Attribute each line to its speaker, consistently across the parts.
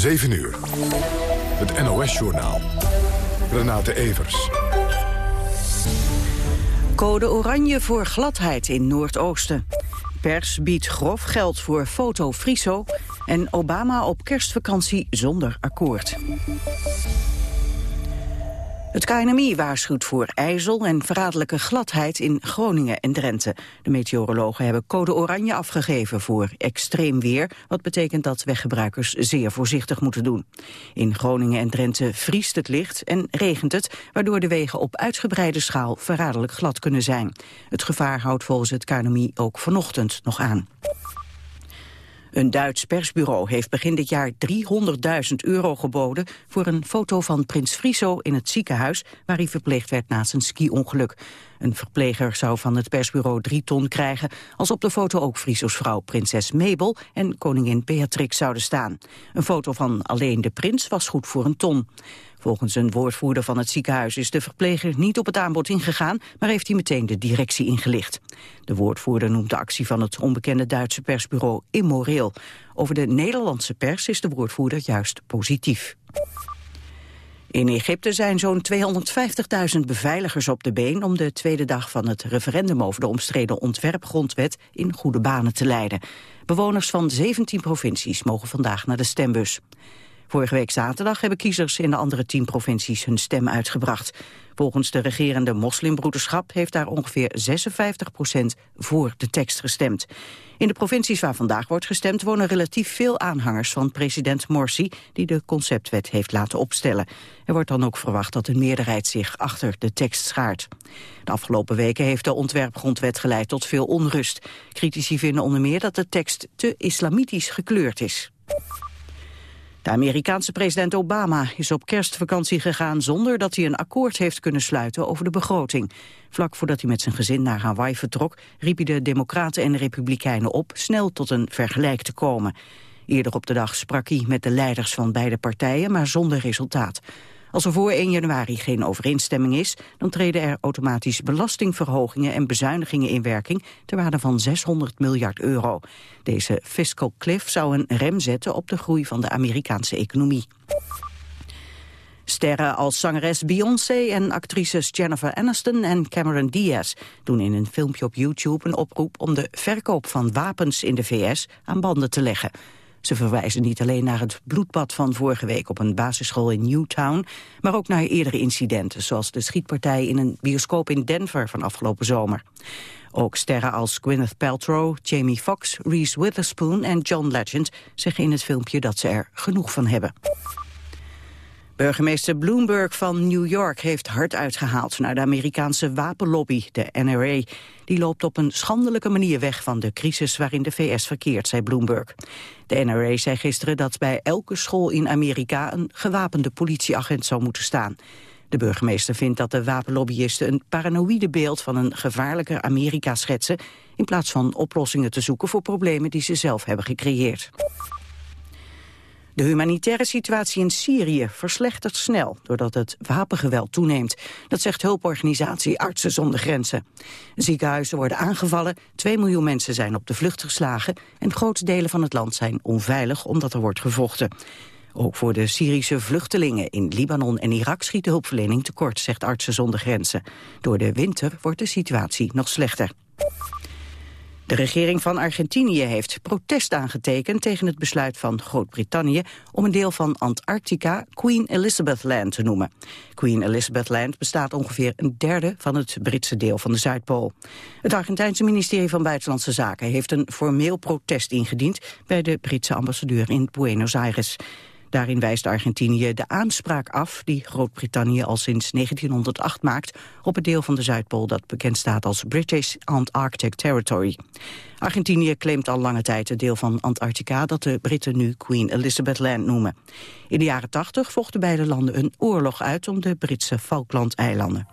Speaker 1: 7 uur. Het NOS-journaal. Renate Evers.
Speaker 2: Code oranje voor gladheid in Noordoosten. Pers biedt grof geld voor foto Friso. En Obama op kerstvakantie zonder akkoord. Het KNMI waarschuwt voor ijzel en verraderlijke gladheid in Groningen en Drenthe. De meteorologen hebben code oranje afgegeven voor extreem weer, wat betekent dat weggebruikers zeer voorzichtig moeten doen. In Groningen en Drenthe vriest het licht en regent het, waardoor de wegen op uitgebreide schaal verraderlijk glad kunnen zijn. Het gevaar houdt volgens het KNMI ook vanochtend nog aan. Een Duits persbureau heeft begin dit jaar 300.000 euro geboden voor een foto van prins Friso in het ziekenhuis waar hij verpleegd werd na zijn ski-ongeluk. Een verpleger zou van het persbureau drie ton krijgen als op de foto ook Friso's vrouw prinses Mabel en koningin Beatrix zouden staan. Een foto van alleen de prins was goed voor een ton. Volgens een woordvoerder van het ziekenhuis is de verpleger niet op het aanbod ingegaan, maar heeft hij meteen de directie ingelicht. De woordvoerder noemt de actie van het onbekende Duitse persbureau immoreel. Over de Nederlandse pers is de woordvoerder juist positief. In Egypte zijn zo'n 250.000 beveiligers op de been om de tweede dag van het referendum over de omstreden ontwerpgrondwet in goede banen te leiden. Bewoners van 17 provincies mogen vandaag naar de stembus. Vorige week zaterdag hebben kiezers in de andere tien provincies hun stem uitgebracht. Volgens de regerende moslimbroederschap heeft daar ongeveer 56 procent voor de tekst gestemd. In de provincies waar vandaag wordt gestemd wonen relatief veel aanhangers van president Morsi, die de conceptwet heeft laten opstellen. Er wordt dan ook verwacht dat een meerderheid zich achter de tekst schaart. De afgelopen weken heeft de ontwerpgrondwet geleid tot veel onrust. Critici vinden onder meer dat de tekst te islamitisch gekleurd is. De Amerikaanse president Obama is op kerstvakantie gegaan zonder dat hij een akkoord heeft kunnen sluiten over de begroting. Vlak voordat hij met zijn gezin naar Hawaii vertrok, riep hij de Democraten en Republikeinen op snel tot een vergelijk te komen. Eerder op de dag sprak hij met de leiders van beide partijen, maar zonder resultaat. Als er voor 1 januari geen overeenstemming is, dan treden er automatisch belastingverhogingen en bezuinigingen in werking ter waarde van 600 miljard euro. Deze fiscal cliff zou een rem zetten op de groei van de Amerikaanse economie. Sterren als zangeres Beyoncé en actrices Jennifer Aniston en Cameron Diaz doen in een filmpje op YouTube een oproep om de verkoop van wapens in de VS aan banden te leggen. Ze verwijzen niet alleen naar het bloedbad van vorige week op een basisschool in Newtown, maar ook naar eerdere incidenten, zoals de schietpartij in een bioscoop in Denver van afgelopen zomer. Ook sterren als Gwyneth Paltrow, Jamie Foxx, Reese Witherspoon en John Legend zeggen in het filmpje dat ze er genoeg van hebben. Burgemeester Bloomberg van New York heeft hard uitgehaald naar de Amerikaanse wapenlobby, de NRA. Die loopt op een schandelijke manier weg van de crisis waarin de VS verkeert, zei Bloomberg. De NRA zei gisteren dat bij elke school in Amerika een gewapende politieagent zou moeten staan. De burgemeester vindt dat de wapenlobbyisten een paranoïde beeld van een gevaarlijker Amerika schetsen, in plaats van oplossingen te zoeken voor problemen die ze zelf hebben gecreëerd. De humanitaire situatie in Syrië verslechtert snel doordat het wapengeweld toeneemt. Dat zegt hulporganisatie Artsen zonder Grenzen. Ziekenhuizen worden aangevallen, 2 miljoen mensen zijn op de vlucht geslagen en grote delen van het land zijn onveilig omdat er wordt gevochten. Ook voor de Syrische vluchtelingen in Libanon en Irak schiet de hulpverlening tekort, zegt Artsen zonder Grenzen. Door de winter wordt de situatie nog slechter. De regering van Argentinië heeft protest aangetekend tegen het besluit van Groot-Brittannië om een deel van Antarctica Queen Elizabeth Land te noemen. Queen Elizabeth Land bestaat ongeveer een derde van het Britse deel van de Zuidpool. Het Argentijnse ministerie van Buitenlandse Zaken heeft een formeel protest ingediend bij de Britse ambassadeur in Buenos Aires. Daarin wijst Argentinië de aanspraak af die Groot-Brittannië al sinds 1908 maakt op het deel van de Zuidpool dat bekend staat als British Antarctic Territory. Argentinië claimt al lange tijd het deel van Antarctica dat de Britten nu Queen Elizabeth Land noemen. In de jaren 80 vochten beide landen een oorlog uit om de Britse Falklandeilanden.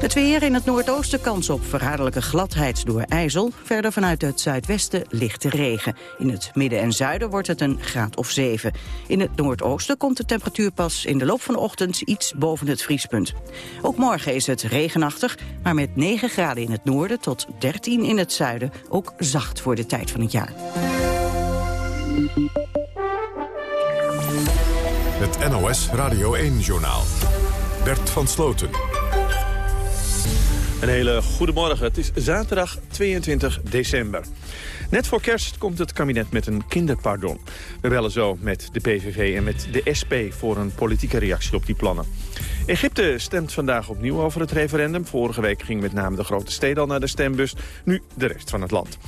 Speaker 2: Het weer in het noordoosten kans op verraderlijke gladheid door ijzel. Verder vanuit het zuidwesten lichte regen. In het midden en zuiden wordt het een graad of 7. In het noordoosten komt de temperatuur pas in de loop van de ochtend iets boven het vriespunt. Ook morgen is het regenachtig, maar met 9 graden in het noorden tot 13 in het zuiden. Ook zacht voor de tijd van het jaar.
Speaker 1: Het NOS Radio 1-journaal. Bert van Sloten.
Speaker 3: Een hele goede morgen. Het is zaterdag 22 december. Net voor kerst komt het kabinet met een kinderpardon. We bellen zo met de PVV en met de SP voor een politieke reactie op die plannen. Egypte stemt vandaag opnieuw over het referendum. Vorige week ging met name de grote steden al naar de stembus. Nu de rest van het land.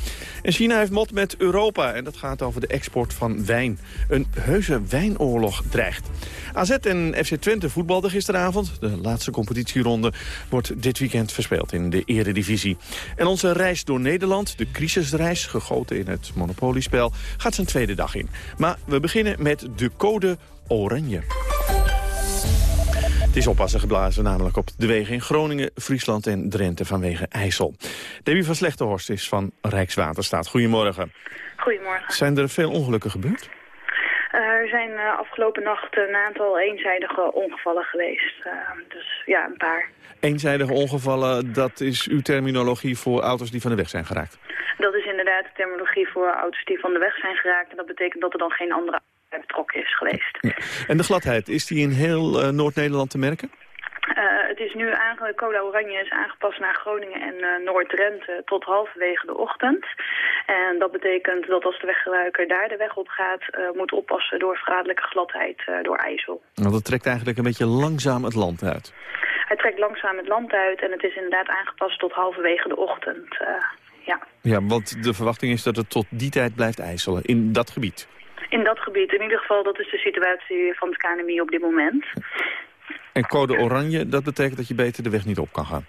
Speaker 3: En China heeft mot met Europa en dat gaat over de export van wijn. Een heuse wijnoorlog dreigt. AZ en FC Twente voetbalden gisteravond. De laatste competitieronde wordt dit weekend verspeeld in de eredivisie. En onze reis door Nederland, de crisisreis, gegoten in het monopoliespel, gaat zijn tweede dag in. Maar we beginnen met de code oranje. Het is oppassen geblazen, namelijk op de wegen in Groningen, Friesland en Drenthe vanwege IJssel. Debbie van Slechterhorst is van Rijkswaterstaat. Goedemorgen.
Speaker 4: Goedemorgen.
Speaker 3: Zijn er veel ongelukken gebeurd?
Speaker 4: Er zijn uh, afgelopen nacht een aantal eenzijdige ongevallen geweest. Uh, dus ja, een paar.
Speaker 3: Eenzijdige ongevallen, dat is uw terminologie voor auto's die van de weg zijn geraakt?
Speaker 4: Dat is inderdaad de terminologie voor auto's die van de weg zijn geraakt. En dat betekent dat er dan geen andere betrokken is geweest.
Speaker 3: En de gladheid, is die in heel uh, Noord-Nederland te merken?
Speaker 4: Uh, het is nu aange code oranje is aangepast naar Groningen en uh, Noord-Drenthe tot halverwege de ochtend. En dat betekent dat als de weggebruiker daar de weg op gaat, uh, moet oppassen door verraderlijke gladheid door IJssel.
Speaker 3: Nou, dat trekt eigenlijk een beetje langzaam het land uit.
Speaker 4: Het trekt langzaam het land uit en het is inderdaad aangepast tot halverwege de ochtend. ja.
Speaker 3: ja, want de verwachting is dat het tot die tijd blijft ijzelen in dat gebied.
Speaker 4: In dat gebied. In ieder geval, dat is de situatie van het KNMI op dit moment.
Speaker 3: En code oranje, dat betekent dat je beter de weg niet op kan gaan?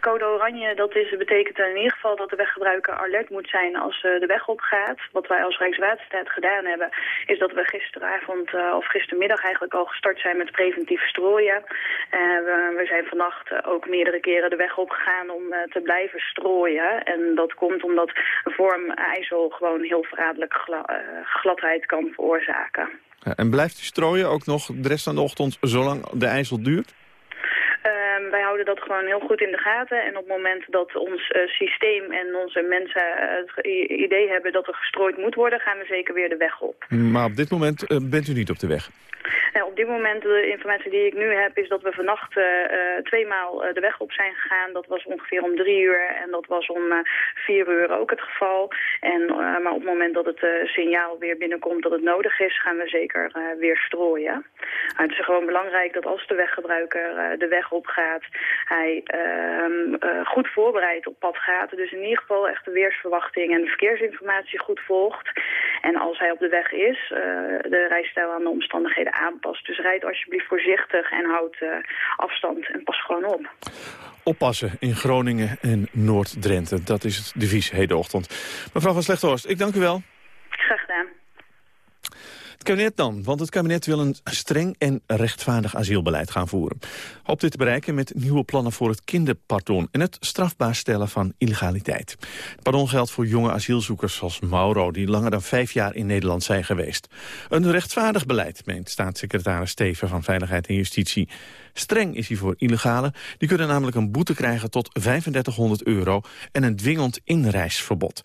Speaker 4: Code oranje, dat is, betekent in ieder geval dat de weggebruiker alert moet zijn als uh, de weg opgaat. Wat wij als Rijkswaterstaat gedaan hebben, is dat we gisteravond uh, of gistermiddag eigenlijk al gestart zijn met preventief strooien. Uh, we, we, zijn vannacht ook meerdere keren de weg opgegaan om te blijven strooien. En dat komt omdat een vorm ijzel gewoon heel verraderlijk gla gladheid kan veroorzaken.
Speaker 3: En blijft u strooien ook nog de rest van de ochtend zolang de ijzel duurt?
Speaker 4: Uh, wij houden dat gewoon heel goed in de gaten. En op het moment dat ons uh, systeem en onze mensen uh, het idee hebben dat er gestrooid moet worden, gaan we zeker weer de weg op.
Speaker 3: Maar op dit moment uh, bent u niet op de weg?
Speaker 4: Op dit moment, de informatie die ik nu heb, is dat we vannacht uh, tweemaal uh, de weg op zijn gegaan. Dat was ongeveer om drie uur en dat was om vier uur ook het geval. En, maar op het moment dat het signaal weer binnenkomt dat het nodig is, gaan we zeker weer strooien. het is gewoon belangrijk dat als de weggebruiker de weg opgaat, hij ehm, goed voorbereid op pad gaat. Dus in ieder geval echt de weersverwachting en de verkeersinformatie goed volgt. En als hij op de weg is, de rijstijl aan de omstandigheden aanpast. Dus rijd alsjeblieft voorzichtig en houd uh, afstand en pas gewoon op.
Speaker 3: Oppassen in Groningen en Noord-Drenthe. Dat is het devies hedenochtend. Mevrouw van Slechthorst, ik dank u wel. Het kabinet dan, want het kabinet wil een streng en rechtvaardig asielbeleid gaan voeren. Hoopt dit te bereiken met nieuwe plannen voor het kinderpardon en het strafbaar stellen van illegaliteit. Het pardon geldt voor jonge asielzoekers zoals Mauro, die langer dan vijf jaar in Nederland zijn geweest. Een rechtvaardig beleid, meent staatssecretaris Steven van Veiligheid en Justitie. Streng is hij voor illegalen. Die kunnen namelijk een boete krijgen tot 3500 euro en een dwingend inreisverbod.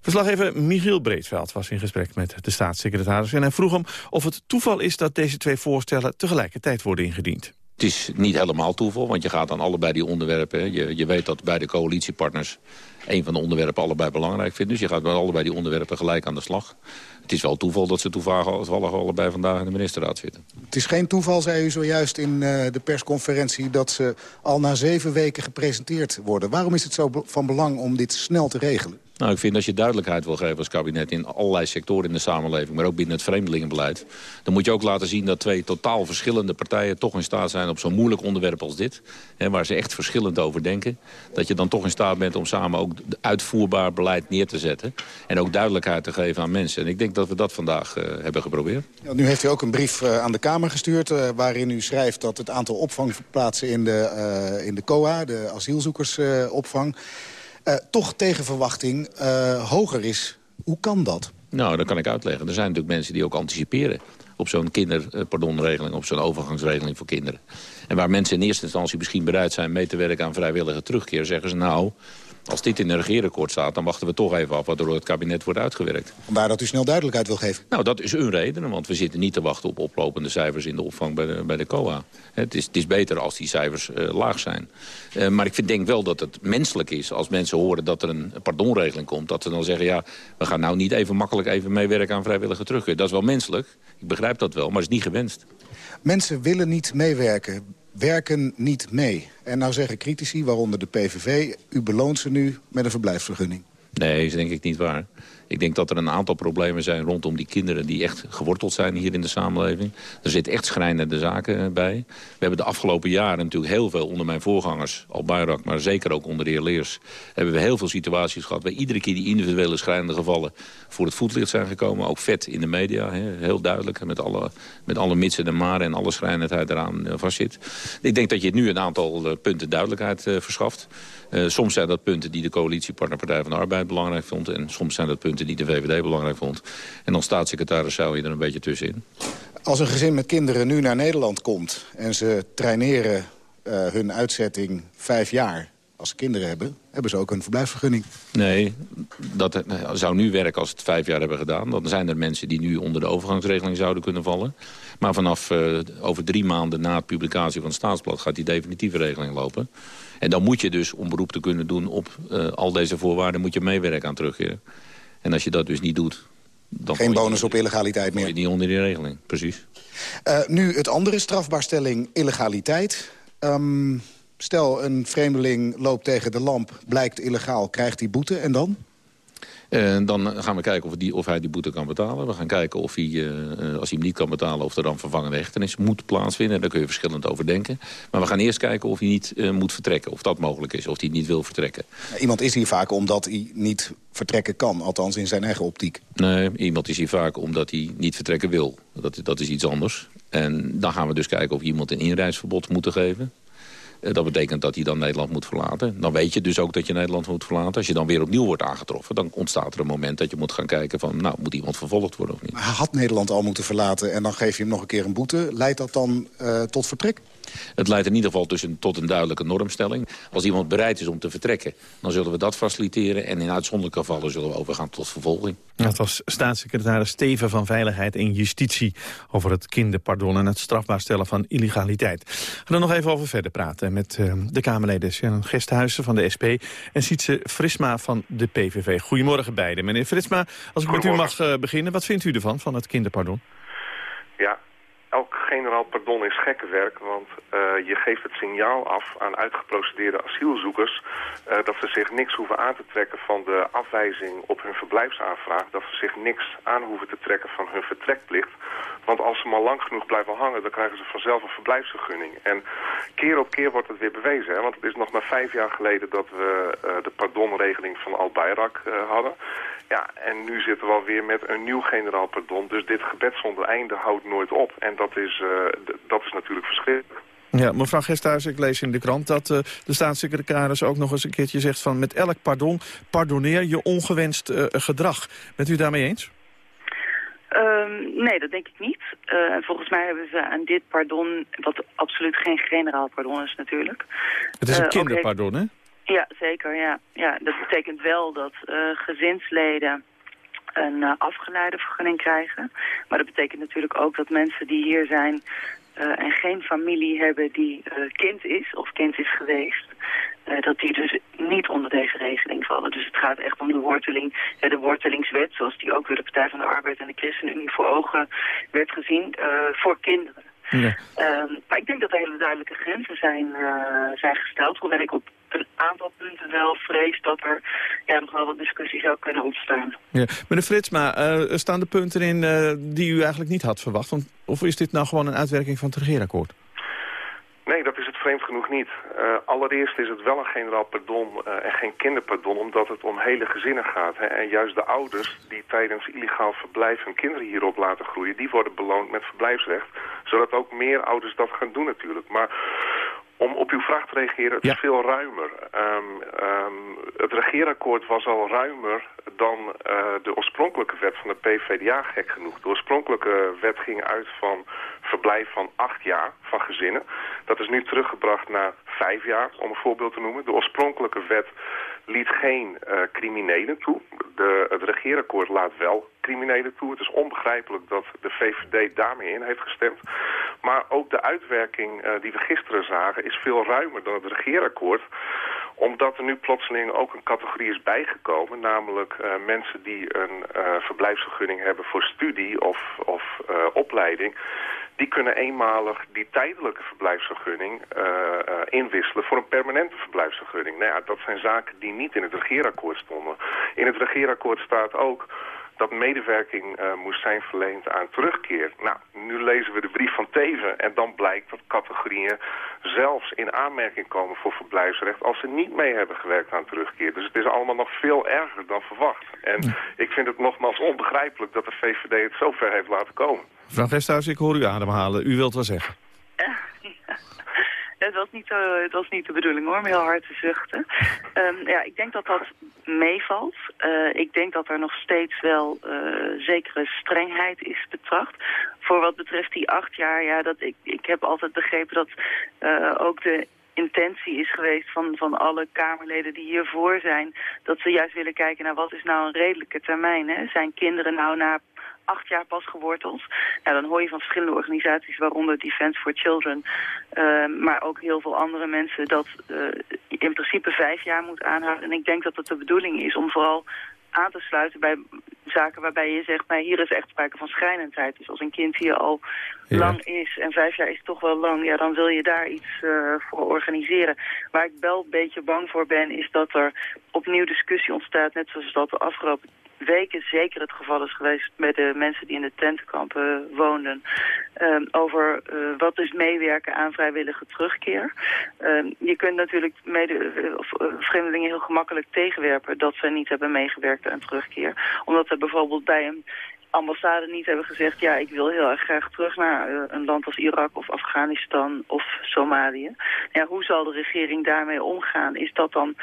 Speaker 3: Verslaggever Michiel Breedveld was in gesprek met de staatssecretaris... en hij vroeg hem of het toeval is dat deze twee voorstellen tegelijkertijd worden ingediend.
Speaker 5: Het is niet helemaal toeval, want je gaat aan allebei die onderwerpen... Je, je weet dat beide coalitiepartners een van de onderwerpen allebei belangrijk vinden. Dus je gaat met allebei die onderwerpen gelijk aan de slag. Het is wel toeval dat ze toevallig allebei vandaag in de ministerraad zitten.
Speaker 6: Het is geen toeval, zei u zojuist in uh, de persconferentie... dat ze al na zeven weken gepresenteerd worden. Waarom is het zo van belang om dit snel te regelen?
Speaker 5: Nou, ik vind als je duidelijkheid wil geven als kabinet in allerlei sectoren in de samenleving, maar ook binnen het vreemdelingenbeleid, dan moet je ook laten zien dat twee totaal verschillende partijen toch in staat zijn op zo'n moeilijk onderwerp als dit, hè, waar ze echt verschillend over denken, dat je dan toch in staat bent om samen ook uitvoerbaar beleid neer te zetten en ook duidelijkheid te geven aan mensen. En ik denk dat we dat vandaag uh, hebben geprobeerd.
Speaker 6: Ja, nu heeft u ook een brief uh, aan de Kamer gestuurd uh, waarin u schrijft dat het aantal opvangplaatsen in de, in de COA, de asielzoekersopvang, uh, toch tegen verwachting uh, hoger is. Hoe kan dat?
Speaker 5: Nou, dat kan ik uitleggen. Er zijn natuurlijk mensen die ook anticiperen op zo'n kinderpardonregeling, op zo'n overgangsregeling voor kinderen. En waar mensen in eerste instantie misschien bereid zijn mee te werken aan vrijwillige terugkeer, zeggen ze nou, Als dit in een regeerakkoord staat, dan wachten we toch even af... wat er door het kabinet wordt uitgewerkt.
Speaker 6: Vandaar dat u snel duidelijkheid wil geven.
Speaker 5: Nou, dat is een reden, want we zitten niet te wachten op oplopende cijfers... in de opvang bij de, bij de COA. Het is, het is beter als die cijfers uh, laag zijn. Uh, maar ik vind, denk wel dat het menselijk is als mensen horen dat er een pardonregeling komt... dat ze dan zeggen, ja, we gaan nou niet even makkelijk even meewerken aan vrijwillige terugkeer. Dat is wel menselijk, ik begrijp dat wel, maar het is niet gewenst.
Speaker 6: Mensen willen niet meewerken werken niet mee. En nou zeggen critici, waaronder de PVV... u beloont ze nu met een verblijfsvergunning.
Speaker 5: Nee, dat is denk ik niet waar. Ik denk dat er een aantal problemen zijn rondom die kinderen... die echt geworteld zijn hier in de samenleving. Er zit echt schrijnende zaken bij. We hebben de afgelopen jaren natuurlijk heel veel onder mijn voorgangers... Al Bayrak, maar zeker ook onder de heer Leers... hebben we heel veel situaties gehad... waar iedere keer die individuele schrijnende gevallen... voor het voetlicht zijn gekomen. Ook vet in de media, heel duidelijk. Met alle, met alle mitsen en maren en alle schrijnendheid eraan uh, vastzit. Ik denk dat je nu een aantal uh, punten duidelijkheid verschaft. soms zijn dat punten die de coalitiepartner Partij van de Arbeid belangrijk vond... en soms zijn dat punten die de VVD belangrijk vond. En als staatssecretaris zou je er een beetje tussenin.
Speaker 6: Als een gezin met kinderen nu naar Nederland komt... en ze traineren uh, hun uitzetting vijf jaar als ze kinderen hebben, hebben ze ook een verblijfsvergunning.
Speaker 5: Nee, dat eh, zou nu werken als ze het vijf jaar hebben gedaan. Dan zijn er mensen die nu onder de overgangsregeling zouden kunnen vallen. Maar vanaf uh, over drie maanden na het publicatie van het staatsblad... gaat die definitieve regeling lopen. En dan moet je dus, om beroep te kunnen doen op uh, al deze voorwaarden... moet je meewerken aan terugkeren. En als je dat dus niet doet... Dan
Speaker 6: Geen bonus op illegaliteit meer.
Speaker 5: je niet onder die regeling, precies.
Speaker 6: Uh, nu het andere strafbaarstelling illegaliteit. Um, stel, een vreemdeling loopt tegen de lamp, blijkt illegaal, krijgt hij boete en dan?
Speaker 5: En dan gaan we kijken of, die, of hij die boete kan betalen. We gaan kijken of hij, uh, als hij hem niet kan betalen... of er dan vervangende hechtenis moet plaatsvinden. Daar kun je verschillend over denken. Maar we gaan eerst kijken of hij niet uh, moet vertrekken. Of dat mogelijk is, of hij niet wil vertrekken.
Speaker 6: Iemand is hier vaak omdat hij niet vertrekken kan. Althans in zijn eigen optiek.
Speaker 5: Nee, iemand is hier vaak omdat hij niet vertrekken wil. Dat, dat is iets anders. En dan gaan we dus kijken of iemand een inreisverbod moet geven. Uh, dat betekent dat hij dan Nederland moet verlaten. Dan weet je dus ook dat je Nederland moet verlaten. Als je dan weer opnieuw wordt aangetroffen... dan ontstaat er een moment dat je moet gaan kijken van... nou, moet iemand vervolgd worden of niet?
Speaker 6: Hij had Nederland al moeten verlaten en dan geef je hem nog een keer een boete. Leidt dat dan uh, tot vertrek?
Speaker 5: Het leidt in ieder geval dus tot een duidelijke normstelling. Als iemand bereid is om te vertrekken, dan zullen we dat faciliteren. En in uitzonderlijke gevallen zullen we overgaan tot vervolging.
Speaker 3: Dat was staatssecretaris Steven van Veiligheid en Justitie... over het kinderpardon en het strafbaar stellen van illegaliteit. We gaan er nog even over verder praten met uh, de Kamerleden Shannon Gesthuizen van de SP... en Sietse Frisma van de PVV. Goedemorgen beiden. Meneer Frisma, als ik met u mag uh, beginnen, wat vindt u ervan, van het kinderpardon?
Speaker 7: Ja, elk generaal pardon is gekkenwerk, want uh, je geeft het signaal af aan uitgeprocedeerde asielzoekers uh, dat ze zich niks hoeven aan te trekken van de afwijzing op hun verblijfsaanvraag, dat ze zich niks aan hoeven te trekken van hun vertrekplicht. Want als ze maar lang genoeg blijven hangen, dan krijgen ze vanzelf een verblijfsvergunning. En keer op keer wordt het weer bewezen, hè? want het is nog maar vijf jaar geleden dat we uh, de pardonregeling van Al-Bayrak hadden. Ja, en nu zitten we alweer met een nieuw generaal pardon. Dus dit gebed zonder einde houdt nooit op. dat is, uh, dat is natuurlijk verschrikkelijk.
Speaker 3: Ja, mevrouw Gesthuis, ik lees in de krant dat uh, de staatssecretaris ook nog eens een keertje zegt van... met elk pardon pardoneer je ongewenst uh, gedrag. Bent u daarmee eens?
Speaker 8: Um, nee, dat denk ik niet. Uh, volgens mij hebben ze aan dit pardon, wat absoluut geen generaal pardon is natuurlijk...
Speaker 3: Het is een kinderpardon, hè?
Speaker 8: Ja, zeker. Ja. Ja, dat betekent wel dat uh, gezinsleden een uh, afgeleide vergunning krijgen. Maar dat betekent natuurlijk ook dat mensen die hier zijn uh, en geen familie hebben die uh, kind is of kind is geweest, uh, dat die dus niet onder deze regeling vallen. Dus het gaat echt om de worteling, de wortelingswet, zoals die ook door de Partij van de Arbeid en de ChristenUnie voor ogen werd gezien, voor kinderen. Ja. Um, maar ik denk dat er hele duidelijke grenzen zijn, zijn gesteld, hoewel ik op een aantal punten wel vrees dat er ja, nog wel wat discussie zou kunnen ontstaan.
Speaker 3: Ja. Meneer Fritsma, uh, staan er punten in uh, die u eigenlijk niet had verwacht? Want, of is dit nou gewoon een uitwerking van het regeerakkoord?
Speaker 7: Nee, dat is het vreemd genoeg niet. Uh, allereerst is het wel een generaal pardon uh, en geen kinderpardon... omdat het om hele gezinnen gaat. Hè. En juist de ouders die tijdens illegaal verblijf hun kinderen hierop laten groeien... die worden beloond met verblijfsrecht. Zodat ook meer ouders dat gaan doen natuurlijk. Maar om op uw vraag te reageren, het ja. is veel ruimer. Um, um, het regeerakkoord was al ruimer dan uh, de oorspronkelijke wet van de PVDA, gek genoeg. De oorspronkelijke wet ging uit van verblijf van acht jaar van gezinnen. Dat is nu teruggebracht naar vijf jaar, om een voorbeeld te noemen. De oorspronkelijke wet liet geen uh, criminelen toe. De, het regeerakkoord laat wel criminelen toe. Het is onbegrijpelijk dat de VVD daarmee in heeft gestemd. Maar ook de uitwerking uh, die we gisteren zagen is veel ruimer dan het regeerakkoord omdat er nu plotseling ook een categorie is bijgekomen, namelijk uh, mensen die een uh, verblijfsvergunning hebben voor studie of, of uh, opleiding, die kunnen eenmalig die tijdelijke verblijfsvergunning inwisselen voor een permanente verblijfsvergunning. Nou ja, dat zijn zaken die niet in het regeerakkoord stonden. In het regeerakkoord staat ook dat medewerking uh, moest zijn verleend aan terugkeer. Nou, nu lezen we de brief van Teven en dan blijkt dat categorieën zelfs in aanmerking komen voor verblijfsrecht als ze niet mee hebben gewerkt aan terugkeer. Dus het is allemaal nog veel erger dan verwacht. En ik vind het nogmaals onbegrijpelijk dat de VVD het zo ver heeft laten komen.
Speaker 3: Mevrouw Vesthuis, ik hoor u ademhalen. U wilt wel zeggen.
Speaker 8: Het was niet, het was niet de bedoeling hoor, om heel hard te zuchten. Um, ja, ik denk dat dat meevalt. Uh, ik denk dat er nog steeds wel uh, zekere strengheid is betracht. Voor wat betreft die acht jaar, ja, dat ik, ik heb altijd begrepen dat uh, ook de intentie is geweest van, van alle Kamerleden die hiervoor zijn... dat ze juist willen kijken naar wat is nou een redelijke termijn. Hè? Zijn kinderen nou na acht jaar pas geworteld. Nou, dan hoor je van verschillende organisaties, waaronder Defense for Children, uh, maar ook heel veel andere mensen, dat uh, in principe vijf jaar moet aanhouden. En ik denk dat het de bedoeling is om vooral aan te sluiten bij zaken waarbij je zegt, nou, hier is echt sprake van schrijnendheid. Dus als een kind hier al ja. lang is en vijf jaar is toch wel lang, ja, dan wil je daar iets uh, voor organiseren. Waar ik wel een beetje bang voor ben, is dat er opnieuw discussie ontstaat, net zoals dat de afgelopen weken zeker het geval is geweest met de mensen die in de tentenkampen woonden. Um, over uh, wat is meewerken aan vrijwillige terugkeer. Um, je kunt natuurlijk mede, uh, vreemdelingen heel gemakkelijk tegenwerpen dat ze niet hebben meegewerkt aan terugkeer. Omdat er bijvoorbeeld bij een ambassade niet hebben gezegd... ja, ik wil heel erg graag terug naar uh, een land als Irak of Afghanistan of Somalië. Ja, hoe zal de regering daarmee omgaan? Is dat dan,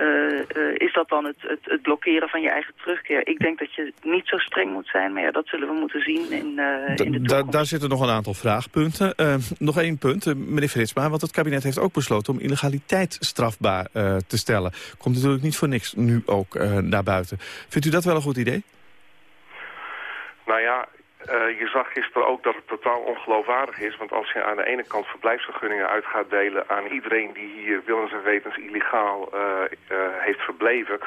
Speaker 8: uh, uh, is dat dan het, het, het, blokkeren van je eigen terugkeer? Ik denk dat je niet zo streng moet zijn, maar ja, dat zullen we moeten zien in, in de toekomst.
Speaker 3: Da daar zitten nog een aantal vraagpunten. nog één punt, meneer Fritsma, want het kabinet heeft ook besloten... om illegaliteit strafbaar te stellen. Komt natuurlijk niet voor niks nu ook naar buiten. Vindt u dat wel een goed idee?
Speaker 7: Nou ja, uh, je zag gisteren ook dat het totaal ongeloofwaardig is. Want als je aan de ene kant verblijfsvergunningen uit gaat delen aan iedereen die hier willens en wetens illegaal uh, uh, heeft verbleven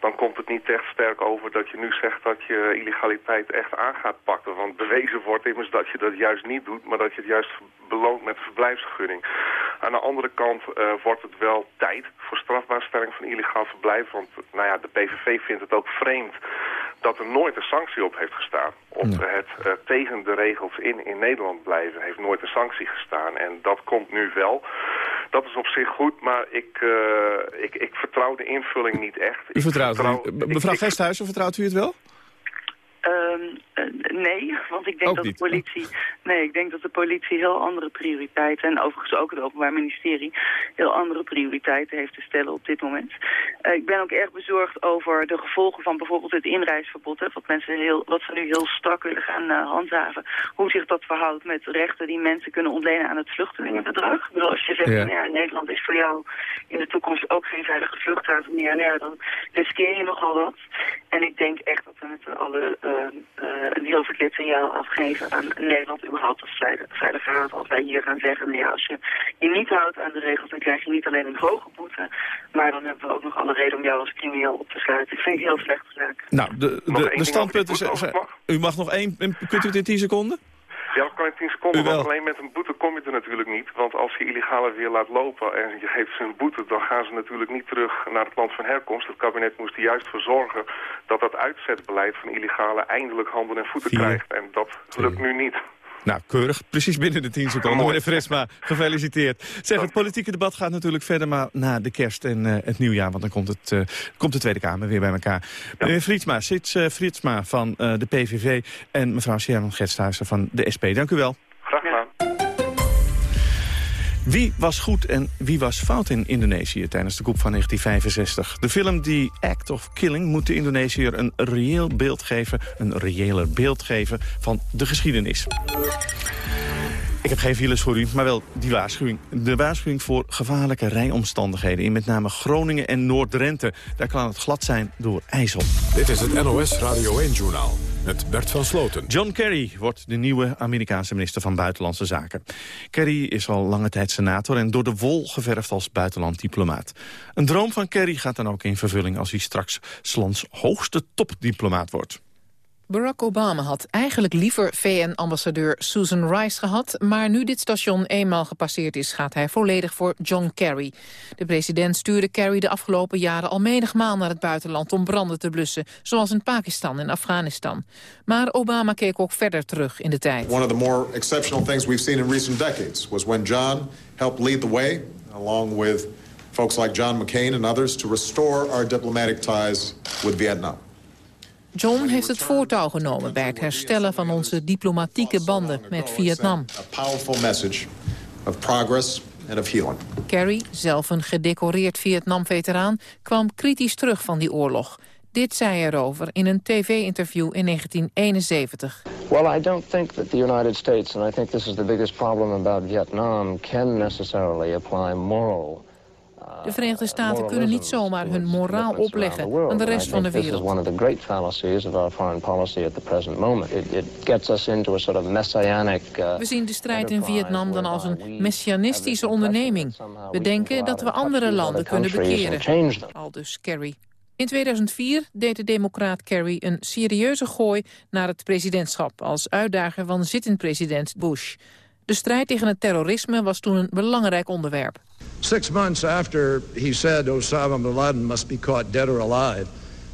Speaker 7: dan komt het niet echt sterk over dat je nu zegt dat je illegaliteit echt aan gaat pakken. Want bewezen wordt immers dat je dat juist niet doet, maar dat je het juist beloont met verblijfsvergunning. Aan de andere kant wordt het wel tijd voor strafbaarstelling van illegaal verblijf. Want nou ja, de PVV vindt het ook vreemd dat er nooit een sanctie op heeft gestaan. Op ja. het uh, tegen de regels in, in Nederland blijven heeft nooit een sanctie gestaan. En dat komt nu wel. Dat is op zich goed, maar ik, uh, ik, ik vertrouw de invulling niet echt.
Speaker 3: U vertrouwt vertrouw, u, Mevrouw Vesthuizen, vertrouwt u het wel?
Speaker 8: Um, uh, nee, want ik denk
Speaker 3: ook
Speaker 8: dat
Speaker 3: niet.
Speaker 8: de politie... Nee, ik denk dat de politie heel andere prioriteiten... en overigens ook het Openbaar Ministerie... heel andere prioriteiten heeft te stellen op dit moment. Uh, ik ben ook erg bezorgd over de gevolgen van bijvoorbeeld het inreisverbod... Hè, wat, mensen heel, wat ze nu heel strak willen gaan uh, handhaven. Hoe zich dat verhoudt met rechten die mensen kunnen ontlenen aan het vluchtelingenbedrag. Ik bedoel, als je zegt, ja. nou ja, Nederland is voor jou in de toekomst ook geen veilige vluchthaven meer... Nou ja, dan riskeer je nogal wat. En ik denk echt dat we met. Uh, een heel verkeerd signaal afgeven aan Nederland überhaupt als veilige raad. Als wij hier gaan zeggen, nou ja, als je je niet houdt aan de regels, dan krijg je niet alleen een hoge boete, maar dan hebben we ook nog alle reden om jou als crimineel op te sluiten. Ik vind het heel slecht zaak.
Speaker 3: Nou, de, de, de standpunten zijn... U mag nog één, kunt u het in 10 seconden?
Speaker 7: Ja, dat kan in 10 seconden, want alleen met een boete kom je er natuurlijk niet. Want als je illegale weer laat lopen en je geeft ze een boete... dan gaan ze natuurlijk niet terug naar het land van herkomst. Het kabinet moest er juist voor zorgen dat dat uitzetbeleid van illegale... eindelijk handen en voeten Vier, krijgt. En dat lukt nu niet.
Speaker 3: Nou, keurig. Precies binnen de 10 seconden. Meneer Fresma, gefeliciteerd. Zeg, het politieke debat gaat natuurlijk verder maar na de kerst en uh, het nieuwjaar. Want dan komt, het, uh, komt de Tweede Kamer weer bij elkaar. Ja. Meneer Fritsma, Sits uh, Fritsma van de PVV en mevrouw Sjerman Gersthuizen van de SP. Dank u wel. Wie was goed en wie was fout in Indonesië tijdens de coup van 1965? De film The Act of Killing moet de Indonesiër een reëel beeld geven... een reëler beeld geven van de geschiedenis. Ik heb geen files voor u, maar wel die waarschuwing. De waarschuwing voor gevaarlijke rijomstandigheden... in met name Groningen en Noord-Drenthe. Daar kan het glad zijn door ijzel.
Speaker 1: Dit is het NOS Radio 1-journaal met Bert van Sloten.
Speaker 3: John Kerry wordt de nieuwe Amerikaanse minister van Buitenlandse Zaken. Kerry is al lange tijd senator en door de wol geverfd als buitenlanddiplomaat. Een droom van Kerry gaat dan ook in vervulling als hij straks Slans hoogste topdiplomaat wordt.
Speaker 9: Barack Obama had eigenlijk liever VN-ambassadeur Susan Rice gehad... maar nu dit station eenmaal gepasseerd is, gaat hij volledig voor John Kerry. De president stuurde Kerry de afgelopen jaren al menigmaal naar het buitenland... om branden te blussen, zoals in Pakistan en Afghanistan. Maar Obama keek ook verder terug in de tijd.
Speaker 10: One of the more exceptional things we've seen in recent decades... was when John helped lead the way, along with folks like John McCain and others... to restore our diplomatic ties with Vietnam.
Speaker 9: John heeft het voortouw genomen bij het herstellen van onze diplomatieke banden met Vietnam.
Speaker 10: A powerful message of progress and of healing.
Speaker 9: Kerry, zelf een gedecoreerd Vietnam-veteraan, kwam kritisch terug van die oorlog. Dit zei hij erover in een tv-interview in 1971.
Speaker 11: Well, I don't think that the United States, and I think this is the biggest problem about Vietnam, can necessarily apply moral
Speaker 9: de Verenigde Staten kunnen niet zomaar hun moraal opleggen aan de rest van de wereld. We zien de strijd in Vietnam dan als een messianistische onderneming. We denken dat we andere landen kunnen bekeren. Aldus Kerry. In 2004 deed de democraat Kerry een serieuze gooi naar het presidentschap... als uitdager van zittend president Bush. De strijd tegen het terrorisme was toen een belangrijk onderwerp.
Speaker 12: Six months after he said Osama bin Laden must be caught dead or alive,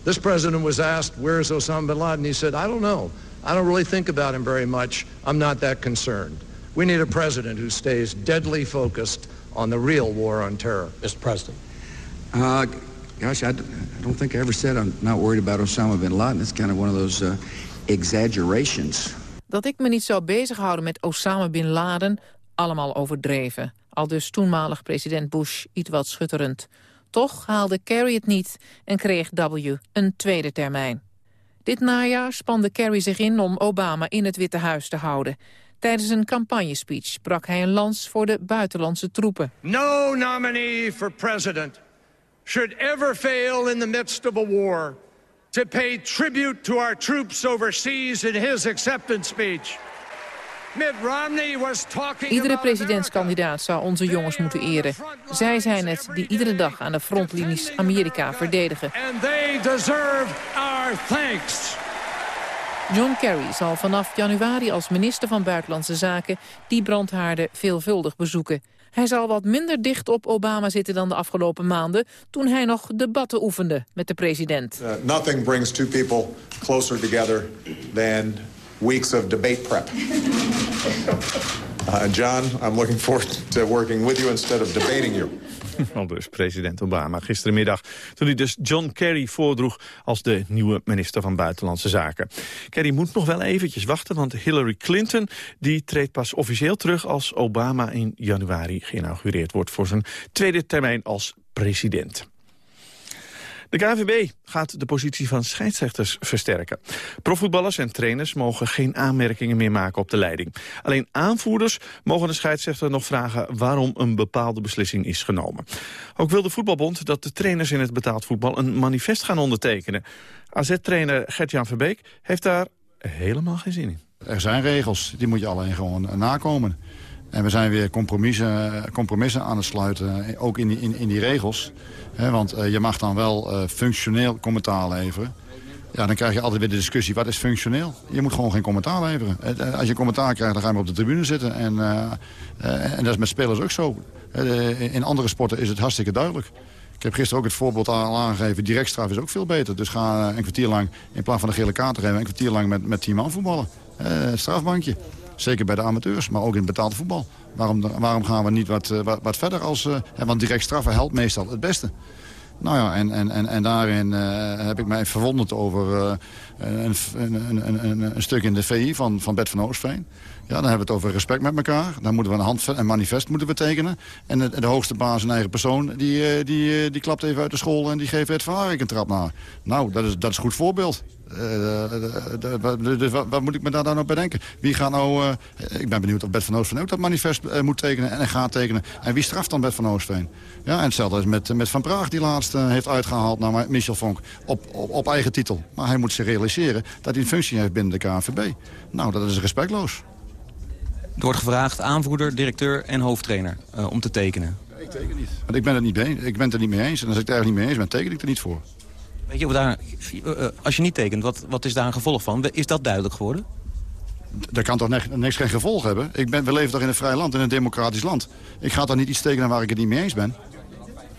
Speaker 12: this president was asked, where's Osama bin Laden? He said, I don't know. I don't really think about him very much. I'm not that concerned. We need a president who stays deadly focused on the real war on terror.
Speaker 13: Mr. President. Uh, gosh, I, don't think I ever said I'm not worried about Osama bin Laden. It's kind of one of those uh, exaggerations.
Speaker 9: Dat ik me niet zou bezighouden met Osama bin Laden, allemaal overdreven. Al dus toenmalig president Bush iets wat schutterend. Toch haalde Kerry het niet en kreeg W een tweede termijn. Dit najaar spande Kerry zich in om Obama in het Witte Huis te houden. Tijdens een campagnespeech brak hij een lans voor de buitenlandse troepen.
Speaker 12: No nominee for president should ever fail in the midst of a war to pay tribute to our troops overseas in his acceptance speech.
Speaker 9: Iedere presidentskandidaat zou onze jongens moeten eren. Zij zijn het die iedere dag aan de frontlinies Amerika verdedigen. John Kerry zal vanaf januari als minister van Buitenlandse Zaken die brandhaarden veelvuldig bezoeken. Hij zal wat minder dicht op Obama zitten dan de afgelopen maanden... toen hij nog debatten oefende met de president.
Speaker 10: Uh, nothing brings two people closer together than weeks of debate prep. Uh, John, I'm looking forward to working with you instead of debating you.
Speaker 3: Al dus president Obama gisterenmiddag, toen hij dus John Kerry voordroeg als de nieuwe minister van Buitenlandse Zaken. Kerry moet nog wel eventjes wachten, want Hillary Clinton die treedt pas officieel terug als Obama in januari geïnaugureerd wordt voor zijn tweede termijn als president. De KVB gaat de positie van scheidsrechters versterken. Profvoetballers en trainers mogen geen aanmerkingen meer maken op de leiding. Alleen aanvoerders mogen de scheidsrechter nog vragen waarom een bepaalde beslissing is genomen. Ook wil de voetbalbond dat de trainers in het betaald voetbal een manifest gaan ondertekenen. AZ-trainer Gert-Jan Verbeek heeft daar helemaal geen zin in.
Speaker 14: Er zijn regels, die moet je alleen gewoon nakomen. En we zijn weer compromissen, compromissen aan het sluiten, ook in die, in, in die regels want uh, je mag dan wel uh, functioneel commentaar leveren. Ja, dan krijg je altijd weer de discussie, wat is functioneel? Je moet gewoon geen commentaar leveren. Uh, als je commentaar krijgt, dan ga je maar op de tribune zitten. En, en dat is met spelers ook zo. in andere sporten is het hartstikke duidelijk. Ik heb gisteren ook het voorbeeld al aangegeven. Directstraf is ook veel beter. Dus ga een kwartier lang, in plaats van de gele kaart te geven... een kwartier lang met, met team aanvoetballen. strafbankje. Zeker bij de amateurs, maar ook in het betaalde voetbal. Waarom, waarom gaan we niet wat, wat, wat verder als... Uh, want direct straffen helpt meestal het beste. Nou ja, en, en, en, en daarin uh, heb ik mij verwonderd over een, een, een, een, stuk in de VI van, van Bert van Oostveen. Ja, dan hebben we het over respect met elkaar. Dan moeten we een, hand, een manifest moeten betekenen. En de, hoogste baas, een eigen persoon, die, die, die klapt even uit de school... en die geeft het van een trap naar. Nou, dat is, dat is een goed voorbeeld. Dus wat, wat, moet ik me daar dan nou bedenken? Wie gaat nou... ik ben benieuwd of Bert van Oostveen ook dat manifest moet tekenen en gaat tekenen. En wie straft dan Bert van Oostveen? Ja, en hetzelfde is met, met Van Praag die laatst heeft uitgehaald naar Michel Vonk op, op, op, eigen titel. Maar hij moet zich realiseren dat hij een functie heeft binnen de KNVB. Nou, dat is respectloos.
Speaker 15: Er wordt gevraagd aanvoerder, directeur en hoofdtrainer om te tekenen.
Speaker 14: Ik teken niet. Want ik ben, het niet mee, ik ben het er niet mee eens. En als ik het er niet mee eens ben, teken ik er niet voor.
Speaker 15: Daar, eh, eh, als je niet tekent, wat, wat is daar een gevolg van? Is dat duidelijk geworden?
Speaker 14: Dat kan toch niks, geen gevolg hebben? Ik ben, we leven toch in een vrij land, in een democratisch land. Ik ga toch niet iets tekenen waar ik het niet mee eens ben?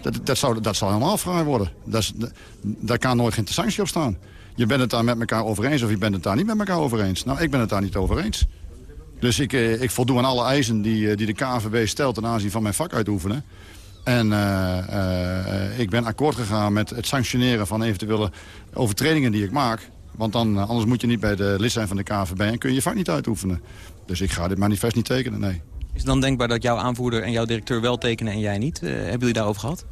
Speaker 14: Dat, dat, zou, dat zal helemaal vrij worden. Dat is, daar kan nooit geen sanctie op staan. Je bent het daar met elkaar over eens of je bent het daar niet met elkaar over eens. Nou, ik ben het daar niet over eens. Dus ik, eh, ik voldoe aan alle eisen die, die de KNVB stelt ten aanzien van mijn vak uitoefenen. En uh, ik ben akkoord gegaan met het sanctioneren van eventuele overtredingen die ik maak. Want dan, anders moet je niet bij de lid zijn van de KVB en kun je je vak niet uitoefenen. Dus ik ga dit manifest niet tekenen, nee.
Speaker 15: Is het dan denkbaar dat jouw aanvoerder en jouw directeur wel tekenen en jij niet? Uh, hebben jullie daarover gehad?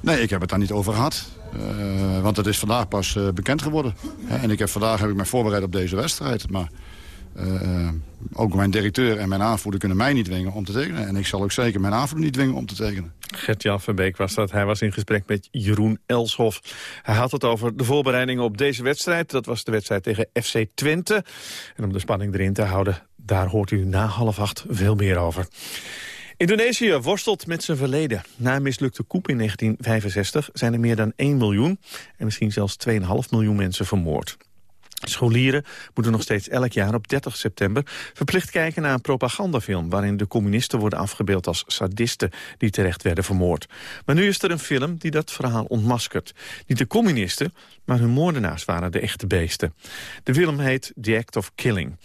Speaker 14: Nee, ik heb het daar niet over gehad. Want het is vandaag pas bekend geworden. en ik heb, vandaag heb ik mij voorbereid op deze wedstrijd. Maar uh, ook mijn directeur en mijn aanvoerder kunnen mij niet dwingen om te tekenen. En ik zal ook zeker mijn aanvoerder niet dwingen om te tekenen.
Speaker 3: Gert-Jan van Beek was dat. Hij was in gesprek met Jeroen Elshoff. Hij had het over de voorbereidingen op deze wedstrijd. Dat was de wedstrijd tegen FC Twente. En om de spanning erin te houden, daar hoort u na half acht veel meer over. Indonesië worstelt met zijn verleden. Na een mislukte coup in 1965 zijn er meer dan 1 miljoen... en misschien zelfs 2,5 miljoen mensen vermoord. Scholieren moeten nog steeds elk jaar op 30 september verplicht kijken naar een propagandafilm waarin de communisten worden afgebeeld als sadisten die terecht werden vermoord. Maar nu is er een film die dat verhaal ontmaskert. Niet de communisten, maar hun moordenaars waren de echte beesten. De film heet The Act of Killing.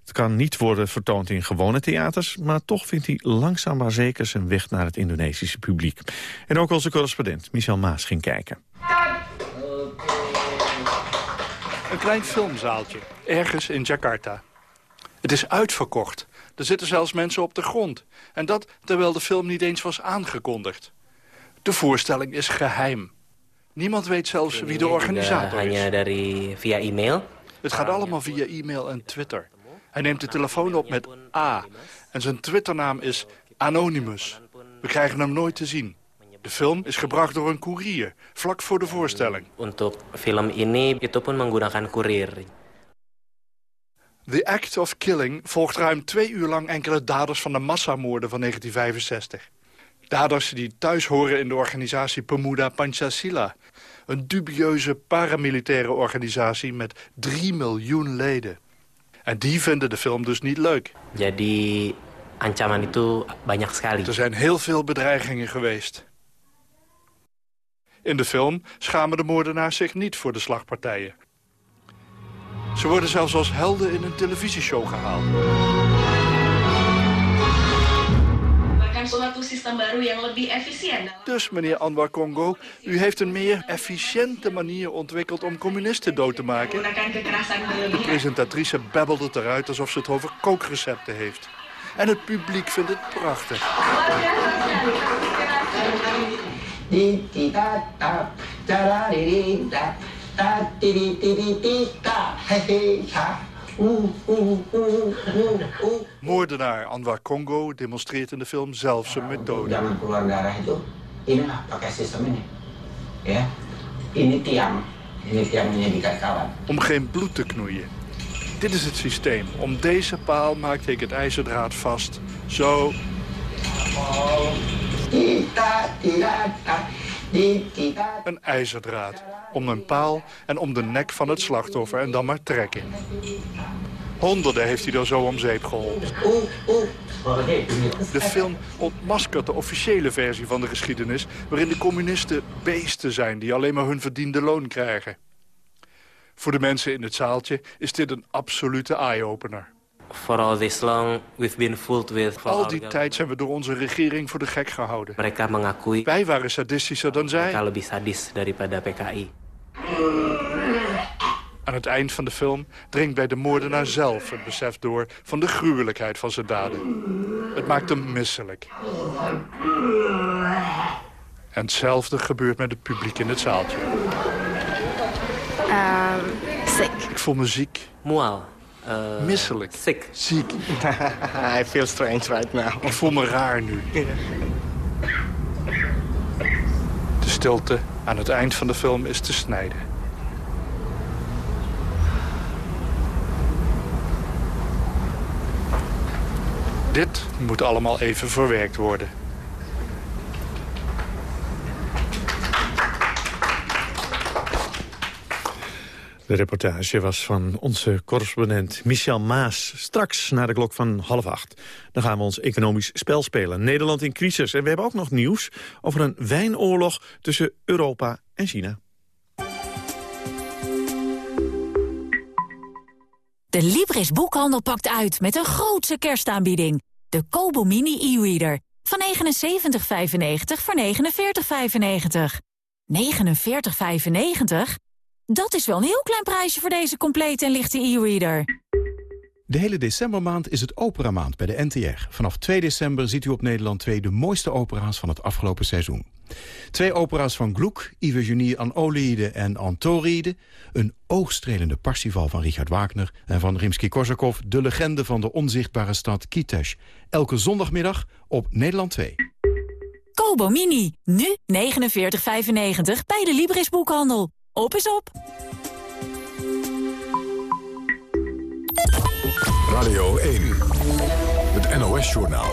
Speaker 3: Het kan niet worden vertoond in gewone theaters... maar toch vindt hij langzaam maar zeker zijn weg naar het Indonesische publiek. En ook onze correspondent Michel Maas ging kijken.
Speaker 16: Een klein filmzaaltje, ergens in Jakarta. Het is uitverkocht. Er zitten zelfs mensen op de grond. En dat terwijl de film niet eens was aangekondigd. De voorstelling is geheim. Niemand weet zelfs wie de organisator is.
Speaker 17: via e-mail.
Speaker 16: Het gaat allemaal via e-mail en Twitter. Hij neemt de telefoon op met A. En zijn Twitternaam is Anonymous. We krijgen hem nooit te zien. De film is gebracht door een koerier, vlak voor de voorstelling.
Speaker 17: Untuk film ini itu pun menggunakan koerier.
Speaker 16: The Act of Killing volgt ruim twee uur lang enkele daders van de massamoorden van 1965. Daders die thuis horen in de organisatie Pemuda Pancasila. Een dubieuze paramilitaire organisatie met 3 miljoen leden. En die vinden de film dus niet leuk.
Speaker 17: Jadi ancaman itu banyak sekali.
Speaker 16: Er zijn heel veel bedreigingen geweest. In de film schamen de moordenaars zich niet voor de slagpartijen. Ze worden zelfs als helden in een televisieshow gehaald. Dus, meneer Anwar Congo, u heeft een meer efficiënte manier ontwikkeld om communisten dood te maken. De presentatrice babbelt het eruit alsof ze het over kookrecepten heeft. En het publiek vindt het prachtig. Moordenaar Anwar Congo demonstreert in de film zelf zijn methode.
Speaker 18: Jangan keluar darah itu, inilah pakai sistem ini. Ya, ini tiang, ini tiangnya kawan.
Speaker 16: Om geen bloed te knoeien. Dit is het systeem. Om deze paal maakte ik het ijzerdraad vast. Zo. Een ijzerdraad. Om een paal en om de nek van het slachtoffer en dan maar trekken. Honderden heeft hij er zo om zeep geholpen. De film ontmaskert de officiële versie van de geschiedenis... waarin de communisten beesten zijn die alleen maar hun verdiende loon krijgen. Voor de mensen in het zaaltje is dit een absolute eye-opener.
Speaker 17: For all this long, we've been fooled with...
Speaker 16: Al die tijd zijn we door onze regering voor de gek gehouden.
Speaker 17: Mereka mengakui...
Speaker 16: Wij waren sadistischer dan zij.
Speaker 17: Mereka lebih sadis daripada PKI.
Speaker 16: Aan het eind van de film dringt bij de moordenaar zelf het besef door van de gruwelijkheid van zijn daden. Het maakt hem misselijk. En hetzelfde gebeurt met het publiek in het zaaltje.
Speaker 19: Um, sick.
Speaker 16: Ik voel me ziek.
Speaker 17: Mual.
Speaker 16: Misselijk.
Speaker 17: Sick.
Speaker 16: Ziek.
Speaker 20: I feel strange right now.
Speaker 16: Ik voel me raar nu. De stilte aan het eind van de film is te snijden. Dit moet allemaal even verwerkt worden.
Speaker 3: De reportage was van onze correspondent Michel Maas. Straks na de klok van half acht. Dan gaan we ons economisch spel spelen. Nederland in crisis. En we hebben ook nog nieuws over een wijnoorlog tussen Europa en China.
Speaker 21: De Libris Boekhandel pakt uit met een grootse kerstaanbieding. De Kobo Mini e-reader. Van 79,95 voor 49,95. 49,95? Dat is wel een heel klein prijsje voor deze complete en lichte e-reader.
Speaker 22: De hele decembermaand is het operamaand bij de NTR. Vanaf 2 december ziet u op Nederland 2 de mooiste opera's van het afgelopen seizoen. Twee opera's van Gluck, Iphigenie aan Oliede en Antoride. Een oogstrelende Parsifal van Richard Wagner. En van Rimsky-Korsakov, de legende van de onzichtbare stad Kitesh. Elke zondagmiddag op Nederland 2.
Speaker 21: Kobo Mini, nu 49,95 bij de Libris Boekhandel. Op is op!
Speaker 1: Radio 1, het NOS-journaal.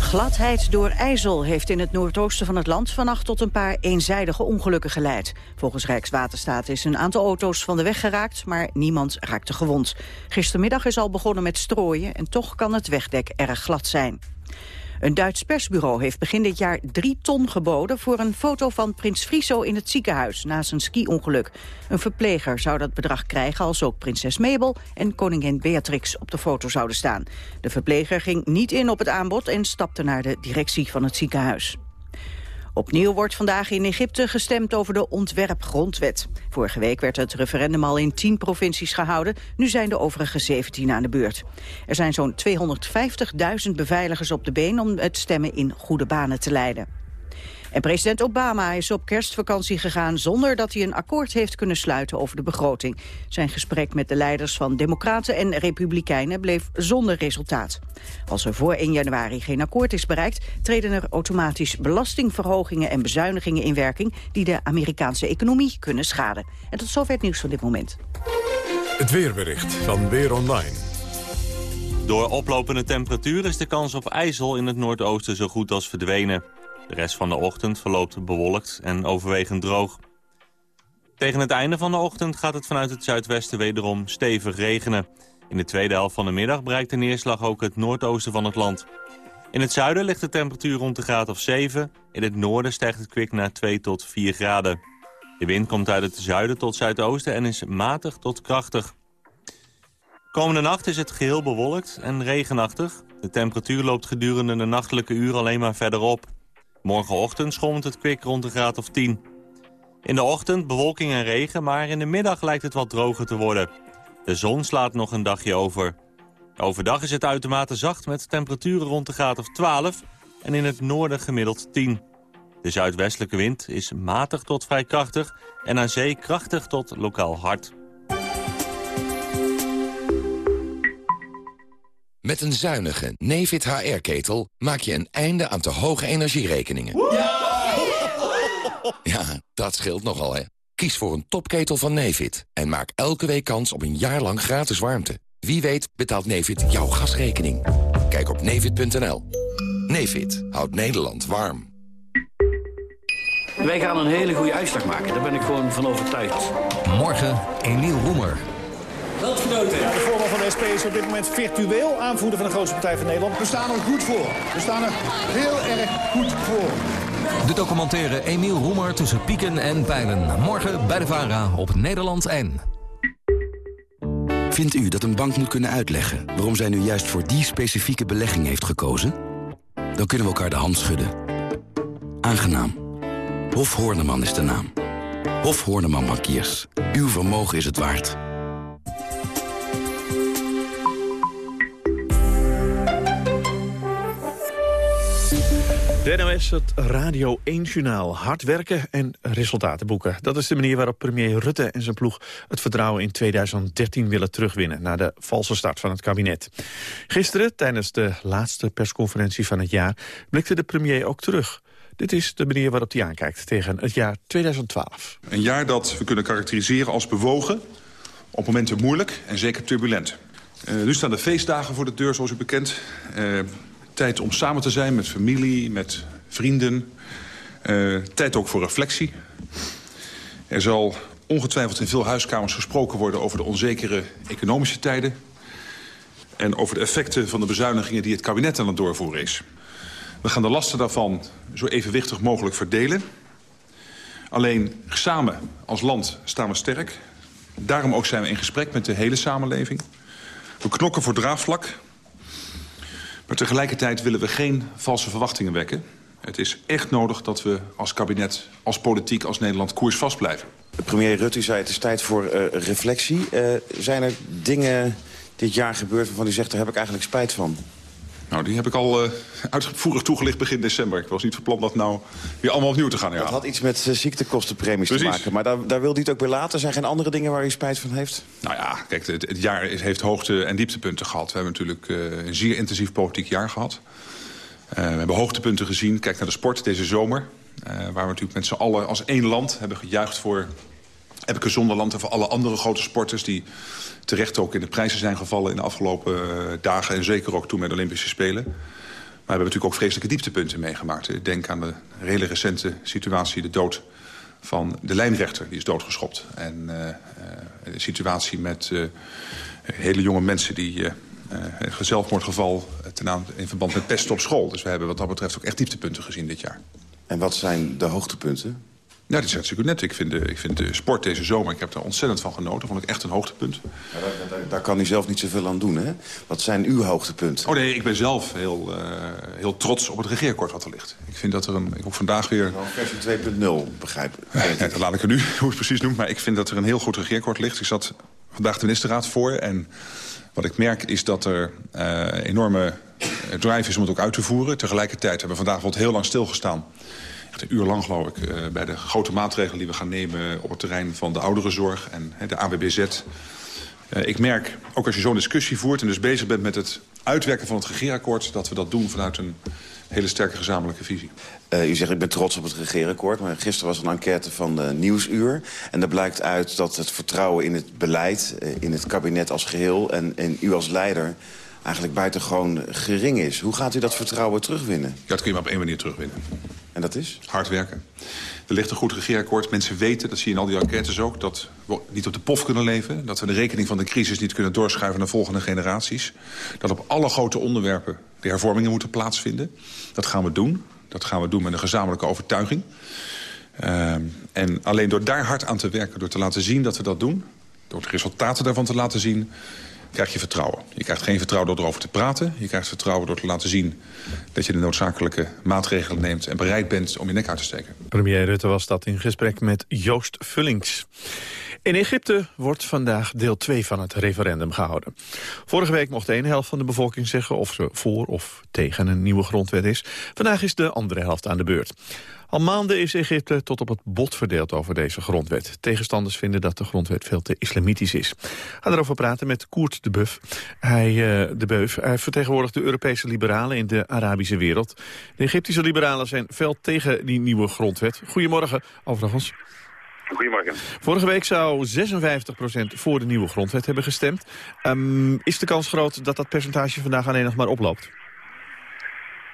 Speaker 2: Gladheid door ijzel heeft in het noordoosten van het land vannacht tot een paar eenzijdige ongelukken geleid. Volgens Rijkswaterstaat is een aantal auto's van de weg geraakt, maar niemand raakte gewond. Gistermiddag is al begonnen met strooien en toch kan het wegdek erg glad zijn. Een Duits persbureau heeft begin dit jaar drie ton geboden... voor een foto van prins Friso in het ziekenhuis na zijn ski-ongeluk. Een verpleger zou dat bedrag krijgen als ook prinses Mabel... en koningin Beatrix op de foto zouden staan. De verpleger ging niet in op het aanbod en stapte naar de directie van het ziekenhuis. Opnieuw wordt vandaag in Egypte gestemd over de ontwerpgrondwet. Vorige week werd het referendum al in 10 provincies gehouden. Nu zijn de overige 17 aan de beurt. Er zijn zo'n 250.000 beveiligers op de been om het stemmen in goede banen te leiden. En president Obama is op kerstvakantie gegaan zonder dat hij een akkoord heeft kunnen sluiten over de begroting. Zijn gesprek met de leiders van Democraten en Republikeinen bleef zonder resultaat. Als er voor 1 januari geen akkoord is bereikt, treden er automatisch belastingverhogingen en bezuinigingen in werking die de Amerikaanse economie kunnen schaden. En tot zover het nieuws van dit moment.
Speaker 1: Het weerbericht van Weer Online.
Speaker 23: Door oplopende temperatuur is de kans op ijzel in het noordoosten zo goed als verdwenen. De rest van de ochtend verloopt bewolkt en overwegend droog. Tegen het einde van de ochtend gaat het vanuit het zuidwesten wederom stevig regenen. In de tweede helft van de middag bereikt de neerslag ook het noordoosten van het land. In het zuiden ligt de temperatuur rond de graad of 7. In het noorden stijgt het kwik naar 2 tot 4 graden. De wind komt uit het zuiden tot zuidoosten en is matig tot krachtig. Komende nacht is het geheel bewolkt en regenachtig. De temperatuur loopt gedurende de nachtelijke uur alleen maar verder op. Morgenochtend schommelt het kwik rond de graad of 10. In de ochtend bewolking en regen, maar in de middag lijkt het wat droger te worden. De zon slaat nog een dagje over. Overdag is het uitermate zacht met temperaturen rond de graad of 12 en in het noorden gemiddeld 10. De zuidwestelijke wind is matig tot vrij krachtig en aan zee krachtig tot lokaal hard.
Speaker 24: Met een zuinige Nefit HR-ketel maak je een einde aan te hoge energierekeningen. Ja, dat scheelt nogal, hè. Kies voor een topketel van Nefit en maak elke week kans op een jaar lang gratis warmte. Wie weet betaalt Nefit jouw gasrekening. Kijk op nefit.nl. Nefit houdt Nederland warm.
Speaker 25: Wij gaan een hele goede uitslag maken, daar ben ik gewoon van overtuigd.
Speaker 26: Morgen Emiel Roemer.
Speaker 27: Ja, de voorman van de SP is op dit moment virtueel aanvoerder van de grootste partij van Nederland.
Speaker 28: We staan er goed voor. We staan er heel erg goed voor.
Speaker 26: De documentaire Emiel Roemer tussen pieken en pijlen. Morgen bij de VARA op Nederland 1.
Speaker 29: Vindt u dat een bank moet kunnen uitleggen... waarom zij nu juist voor die specifieke belegging heeft gekozen? Dan kunnen we elkaar de hand schudden. Aangenaam. Hof Horneman is de naam. Hof Horneman Bankiers. Uw vermogen is het waard.
Speaker 3: De NOS, het Radio 1-journaal. Hard werken en resultaten boeken. Dat is de manier waarop premier Rutte en zijn ploeg... het vertrouwen in 2013 willen terugwinnen... na de valse start van het kabinet. Gisteren, tijdens de laatste persconferentie van het jaar... blikte de premier ook terug. Dit is de manier waarop hij aankijkt tegen het jaar 2012.
Speaker 30: Een jaar dat we kunnen karakteriseren als bewogen... op momenten moeilijk en zeker turbulent. Uh, nu staan de feestdagen voor de deur, zoals u bekend. Uh, tijd om samen te zijn met familie, met vrienden. Uh, tijd ook voor reflectie. Er zal ongetwijfeld in veel huiskamers gesproken worden... over de onzekere economische tijden... en over de effecten van de bezuinigingen die het kabinet aan het doorvoeren is. We gaan de lasten daarvan zo evenwichtig mogelijk verdelen. Alleen samen als land staan we sterk. Daarom ook zijn we in gesprek met de hele samenleving. We knokken voor draagvlak. Maar tegelijkertijd willen we geen valse verwachtingen wekken. Het is echt nodig dat we als kabinet, als politiek, als Nederland koersvast blijven.
Speaker 31: Premier Rutte zei het is tijd voor uh, reflectie. Uh, zijn er dingen dit jaar gebeurd waarvan u zegt... daar heb ik eigenlijk spijt van?
Speaker 30: Nou, die heb ik al uh, uitvoerig toegelicht begin december. Ik was niet van plan dat nou weer allemaal opnieuw te gaan herhalen.
Speaker 31: Dat had iets met uh, ziektekostenpremies Precies. te maken. Maar daar, daar wilde u het ook bij laten. Zijn geen andere dingen waar u spijt van heeft?
Speaker 30: Nou ja, kijk, het, het jaar is, heeft hoogte- en dieptepunten gehad. We hebben natuurlijk uh, een zeer intensief politiek jaar gehad. we hebben hoogtepunten gezien. Kijk naar de sport deze zomer. waar we natuurlijk met z'n allen als één land hebben gejuicht voor... heb ik zonderland en voor alle andere grote sporters... die terecht ook in de prijzen zijn gevallen in de afgelopen dagen... en zeker ook toen met de Olympische Spelen. Maar we hebben natuurlijk ook vreselijke dieptepunten meegemaakt. Denk aan de hele recente situatie, de dood van de lijnrechter. Die is doodgeschopt. En uh, de situatie met hele jonge mensen die... Uh, een zelfmoordgeval ten in verband met pesten op school. Dus we hebben wat dat betreft ook echt dieptepunten gezien dit jaar.
Speaker 31: En wat zijn de hoogtepunten?
Speaker 30: Ja, dat is hartstikke net. Ik vind, de, ik vind de sport deze zomer, ik heb er ontzettend van genoten. Vond ik echt een hoogtepunt.
Speaker 31: Ja, daar, daar, daar, kan u zelf niet zoveel aan doen, hè? Wat zijn uw hoogtepunten?
Speaker 30: Oh nee, ik ben zelf heel, uh, heel trots op het regeerakkoord wat er ligt. Ik vind dat er een... Ik heb vandaag weer...
Speaker 31: Versie 2.0, begrijp ik.
Speaker 30: Ja, dat laat ik er nu, hoe het precies noemt. Maar ik vind dat er een heel goed regeerakkoord ligt. Ik zat vandaag de ministerraad voor en... Wat ik merk is dat er uh, enorme drive is om het ook uit te voeren. Tegelijkertijd hebben we vandaag wat heel lang stilgestaan een uur lang, geloof ik, uh, bij de grote maatregelen die we gaan nemen... op het terrein van de ouderenzorg en uh, de AWBZ. Uh, ik merk, ook als je zo'n discussie voert... en dus bezig bent met het uitwerken van het regeerakkoord... dat we dat doen vanuit een hele sterke gezamenlijke visie.
Speaker 31: Uh, u zegt, ik ben trots op het regeerakkoord. Maar gisteren was een enquête van de Nieuwsuur. En daar blijkt uit dat het vertrouwen in het beleid... Uh, in het kabinet als geheel en, en u als leider eigenlijk buitengewoon gering is. Hoe gaat u dat vertrouwen terugwinnen? Ja,
Speaker 30: dat kun je maar op één manier terugwinnen.
Speaker 31: En dat is?
Speaker 30: Hard werken. Er ligt een goed regeerakkoord. Mensen weten, dat zie je in al die enquêtes ook... dat we niet op de pof kunnen leven. Dat we de rekening van de crisis niet kunnen doorschuiven naar volgende generaties. Dat op alle grote onderwerpen de hervormingen moeten plaatsvinden. Dat gaan we doen. Dat gaan we doen met een gezamenlijke overtuiging. Uh, en alleen door daar hard aan te werken, door te laten zien dat we dat doen... door de resultaten daarvan te laten zien krijg je vertrouwen. Je krijgt geen vertrouwen door erover te praten. Je krijgt vertrouwen door te laten zien dat je de noodzakelijke maatregelen neemt... en bereid bent om je nek uit te steken.
Speaker 3: Premier Rutte was dat in gesprek met Joost Vullings. In Egypte wordt vandaag deel 2 van het referendum gehouden. Vorige week mocht de ene helft van de bevolking zeggen of ze voor of tegen een nieuwe grondwet is. Vandaag is de andere helft aan de beurt. Al maanden is Egypte tot op het bot verdeeld over deze grondwet. Tegenstanders vinden dat de grondwet veel te islamitisch is. Gaan erover praten met Koert de Buff. Hij, uh, de Beuf. Hij vertegenwoordigt de Europese liberalen in de Arabische wereld. De Egyptische liberalen zijn fel tegen die nieuwe grondwet. Goedemorgen, overigens.
Speaker 32: Goedemorgen.
Speaker 3: Vorige week zou 56% voor de nieuwe grondwet hebben gestemd. Um, is de kans groot dat dat percentage vandaag alleen nog maar oploopt?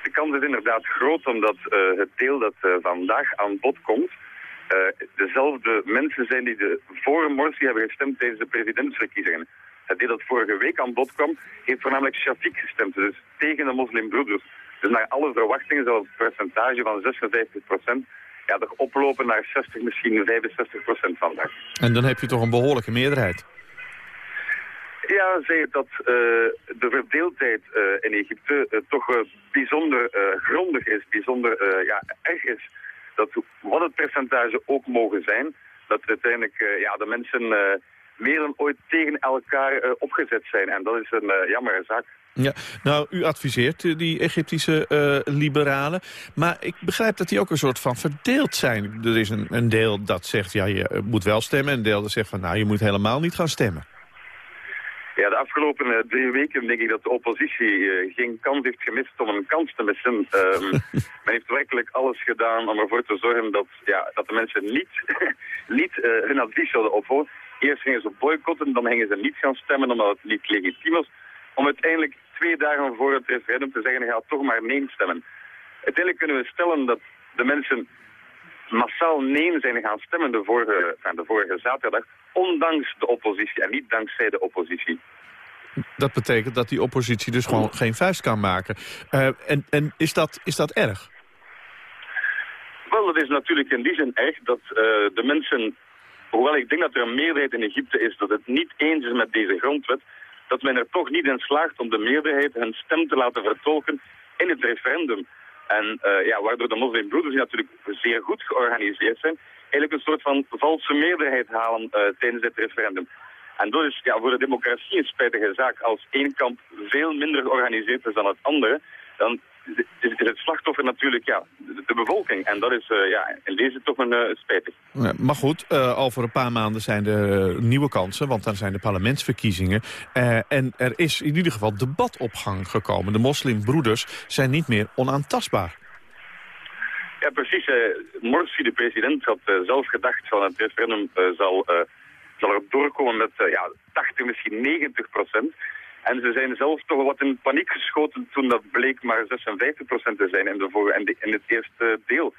Speaker 32: De kans is inderdaad groot omdat uh, het deel dat uh, vandaag aan bod komt... Uh, dezelfde mensen zijn die de voor Morsi hebben gestemd tijdens de presidentsverkiezingen. Het deel dat vorige week aan bod kwam, heeft voornamelijk Shafiq gestemd, dus tegen de moslimbroeders. Dus naar alle verwachtingen zal het percentage van 56 ja, toch oplopen naar 60, misschien 65 procent vandaag.
Speaker 3: En dan heb je toch een behoorlijke meerderheid?
Speaker 32: Ja, zeg dat uh, de verdeeldheid uh, in Egypte uh, toch bijzonder grondig is, bijzonder ja, erg is. Dat wat het percentage ook mogen zijn, dat uiteindelijk ja, de mensen meer dan ooit tegen elkaar opgezet zijn. En dat is een jammere zaak.
Speaker 3: Ja, nou, u adviseert die Egyptische liberalen. Maar ik begrijp dat die ook een soort van verdeeld zijn. Er is een, een deel dat zegt, ja, je moet wel stemmen. En een deel dat zegt van, nou, je moet helemaal niet gaan stemmen.
Speaker 32: Ja, de afgelopen uh, drie weken denk ik dat de oppositie uh, geen kans heeft gemist om een kans te missen. Um, men heeft werkelijk alles gedaan om ervoor te zorgen dat, ja, dat de mensen niet, niet hun advies zouden opvolgen. Eerst gingen ze boycotten, dan gingen ze niet gaan stemmen omdat het niet legitiem was. Om uiteindelijk twee dagen voor het referendum te zeggen, ga toch maar nee stemmen. Uiteindelijk kunnen we stellen dat de mensen massaal nee zijn gaan stemmen de vorige, enfin, de vorige zaterdag, ondanks de oppositie en niet dankzij de oppositie.
Speaker 3: Dat betekent dat die oppositie dus gewoon geen vuist kan maken. Uh, en en is, dat, is dat erg?
Speaker 32: Wel, dat is natuurlijk in die zin erg dat uh, de mensen... Hoewel ik denk dat er een meerderheid in Egypte is dat het niet eens is met deze grondwet... dat men er toch niet in slaagt om de meerderheid hun stem te laten vertolken in het referendum. En uh, ja, waardoor de moslimbroeders die natuurlijk zeer goed georganiseerd zijn, eigenlijk een soort van valse meerderheid halen uh, tijdens dit referendum. En dat is ja, voor de democratie een spijtige zaak. Als één kamp veel minder georganiseerd is dan het andere, dan is het slachtoffer natuurlijk ja, de, bevolking. En dat is uh, ja, in deze toch een uh, spijtig.
Speaker 3: Ja, maar goed, uh, over een paar maanden zijn er nieuwe kansen, want dan zijn de parlementsverkiezingen. en er is in ieder geval debat op gang gekomen. De moslimbroeders zijn niet meer onaantastbaar.
Speaker 32: Ja, precies. Morsi, de president, had zelf gedacht van het referendum zal, zal er doorkomen met ja, 80, misschien 90 procent. En ze zijn zelf toch wat in paniek geschoten toen dat bleek maar 56% te zijn in, de in, het eerste deel.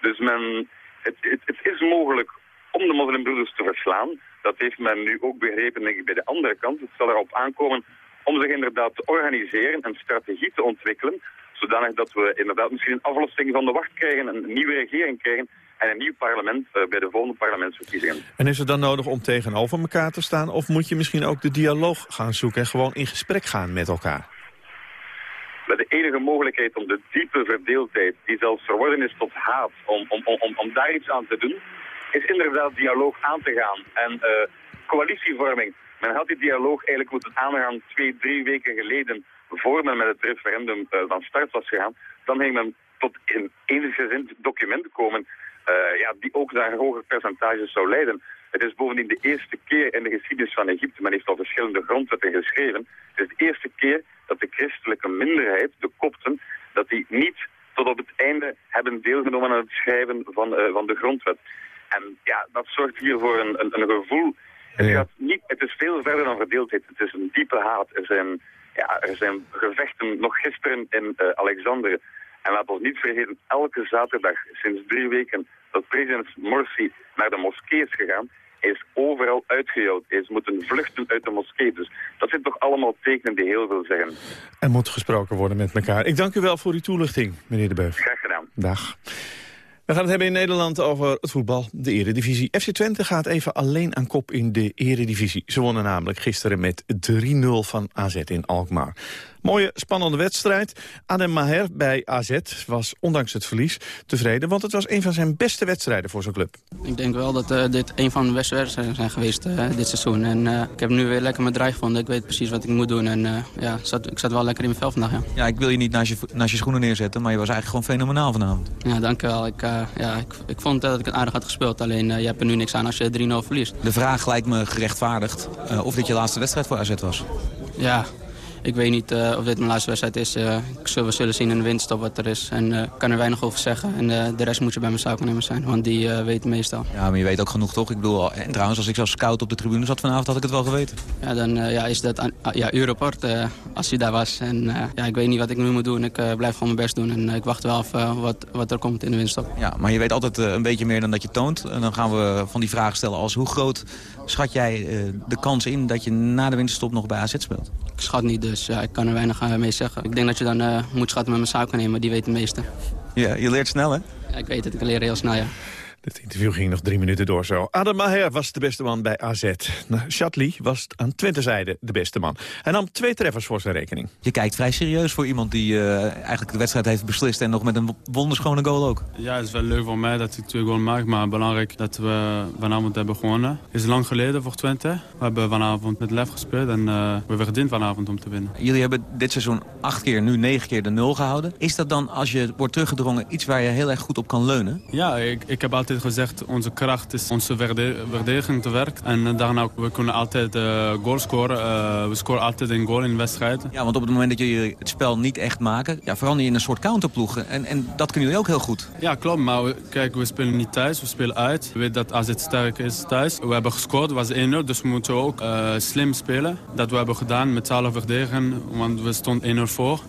Speaker 32: Dus men, het, het, is mogelijk om de moslimbroeders te verslaan. Dat heeft men nu ook begrepen bij de andere kant. Het zal erop aankomen om zich inderdaad te organiseren en strategie te ontwikkelen. Zodanig dat we inderdaad misschien een aflossing van de wacht krijgen, een nieuwe regering krijgen en een nieuw parlement uh, bij de volgende parlementsverkiezingen.
Speaker 3: En is het dan nodig om tegenover elkaar te staan... of moet je misschien ook de dialoog gaan zoeken en gewoon in gesprek gaan met elkaar?
Speaker 32: Maar de enige mogelijkheid om de diepe verdeeldheid, die zelfs verworden is tot haat, om, om, om, om daar iets aan te doen, is inderdaad dialoog aan te gaan. En uh, coalitievorming, men had die dialoog eigenlijk moeten aangaan twee, drie weken geleden, voor men met het referendum uh, van start was gegaan. Dan ging men tot een eensgezind document komen uh, ja, die ook naar hoger percentages zou leiden. Het is bovendien de eerste keer in de geschiedenis van Egypte, men heeft al verschillende grondwetten geschreven, het is de eerste keer dat de christelijke minderheid, de kopten, dat die niet tot op het einde hebben deelgenomen aan het schrijven van, uh, van de grondwet. En ja, dat zorgt hier voor een, een, een gevoel. Het, gaat niet, het is veel verder dan verdeeldheid. Het is een diepe haat. Er zijn, ja, er zijn gevechten nog gisteren in uh, Alexandrië en laat ons niet vergeten, elke zaterdag sinds drie weken dat president Morsi naar de moskee is gegaan, is overal uitgejouwd. Is moeten vluchten uit de moskee. Dus dat zijn toch allemaal tekenen die heel veel zeggen.
Speaker 3: Er moet gesproken worden met elkaar. Ik dank u wel voor uw toelichting, meneer De Beuf.
Speaker 32: Graag gedaan.
Speaker 3: Dag. We gaan het hebben in Nederland over het voetbal, de eredivisie. FC Twente gaat even alleen aan kop in de eredivisie. Ze wonnen namelijk gisteren met 3-0 van AZ in Alkmaar. Mooie, spannende wedstrijd. Adem Maher bij AZ was ondanks het verlies tevreden... want het was een van zijn beste wedstrijden voor zijn club.
Speaker 33: Ik denk wel dat uh, dit een van de beste wedstrijden zijn geweest uh, dit seizoen. En uh, ik heb nu weer lekker mijn draai gevonden. Ik weet precies wat ik moet doen. En ja, zat, ik zat wel lekker in mijn vel vandaag. Ja,
Speaker 34: ja ik wil je niet naast je, naast je schoenen neerzetten... maar je was eigenlijk gewoon fenomenaal vanavond.
Speaker 33: Ja, dank je wel. Ik, ja, ik, ik vond dat ik het aardig had gespeeld. Alleen je hebt er nu niks aan als je 3-0 verliest.
Speaker 34: De vraag lijkt me gerechtvaardigd of dit je laatste wedstrijd voor AZ was.
Speaker 33: Ja, ik weet niet uh, of dit mijn laatste wedstrijd is. Uh, ik zullen, we zullen zien in de winterstop wat er is. En ik uh, kan er weinig over zeggen. En de rest moet je bij mijn zaakwaarnemer zijn. Want die weet meestal.
Speaker 34: Ja, maar je weet ook genoeg toch? Ik bedoel, en trouwens, als ik zo scout op de tribune zat vanavond, had ik het wel geweten.
Speaker 33: Ja, dan ja, is dat ja, uw rapport als hij daar was. En ja, ik weet niet wat ik nu moet doen. Ik blijf gewoon mijn best doen. En ik wacht wel af wat, wat er komt in de winterstop.
Speaker 34: Ja, maar je weet altijd een beetje meer dan dat je toont. En dan gaan we van die vragen stellen als hoe groot schat jij de kans in dat je na de winterstop nog bij AZ speelt?
Speaker 33: Schat niet, dus ja, ik kan er weinig mee zeggen. Ik denk dat je dan uh, moet schatten met mijn zaken nemen, die weet het meeste.
Speaker 34: Ja, je leert snel, hè?
Speaker 33: Ja, ik weet het, ik leer heel snel, ja.
Speaker 3: Het interview ging nog drie minuten door zo. Adam Maher was de beste man bij AZ. Nou, Chatli was aan Twente-zijde de beste man. Hij nam twee treffers voor zijn rekening.
Speaker 34: Je kijkt vrij serieus voor iemand die uh, eigenlijk de wedstrijd heeft beslist... en nog met een wonderschone goal ook.
Speaker 35: Ja, het is wel leuk voor mij dat ik twee goals maak. Maar belangrijk dat we vanavond hebben gewonnen. Het is lang geleden voor Twente. We hebben vanavond met lef gespeeld en uh, we hebben verdiend vanavond om te winnen.
Speaker 34: Jullie hebben dit seizoen acht keer, nu negen keer de nul gehouden. Is dat dan, als je wordt teruggedrongen, iets waar je heel erg goed op kan leunen?
Speaker 35: Ja, ik, ik heb altijd gezegd, onze kracht is onze verdediging te werk. En daarna, we kunnen altijd uh, goal scoren. Uh, we scoren altijd een goal in de wedstrijd.
Speaker 34: Ja, want op het moment dat jullie het spel niet echt maken, ja, verander je in een soort counterploeg. En, en dat kunnen jullie ook heel goed.
Speaker 35: Ja, klopt. Maar we, kijk, we spelen niet thuis, we spelen uit. We weten dat als het sterk is thuis. We hebben gescoord, was 1-0, dus we moeten ook uh, slim spelen. Dat we hebben gedaan met z'n allen verdedigen, want we stonden 1-0 voor.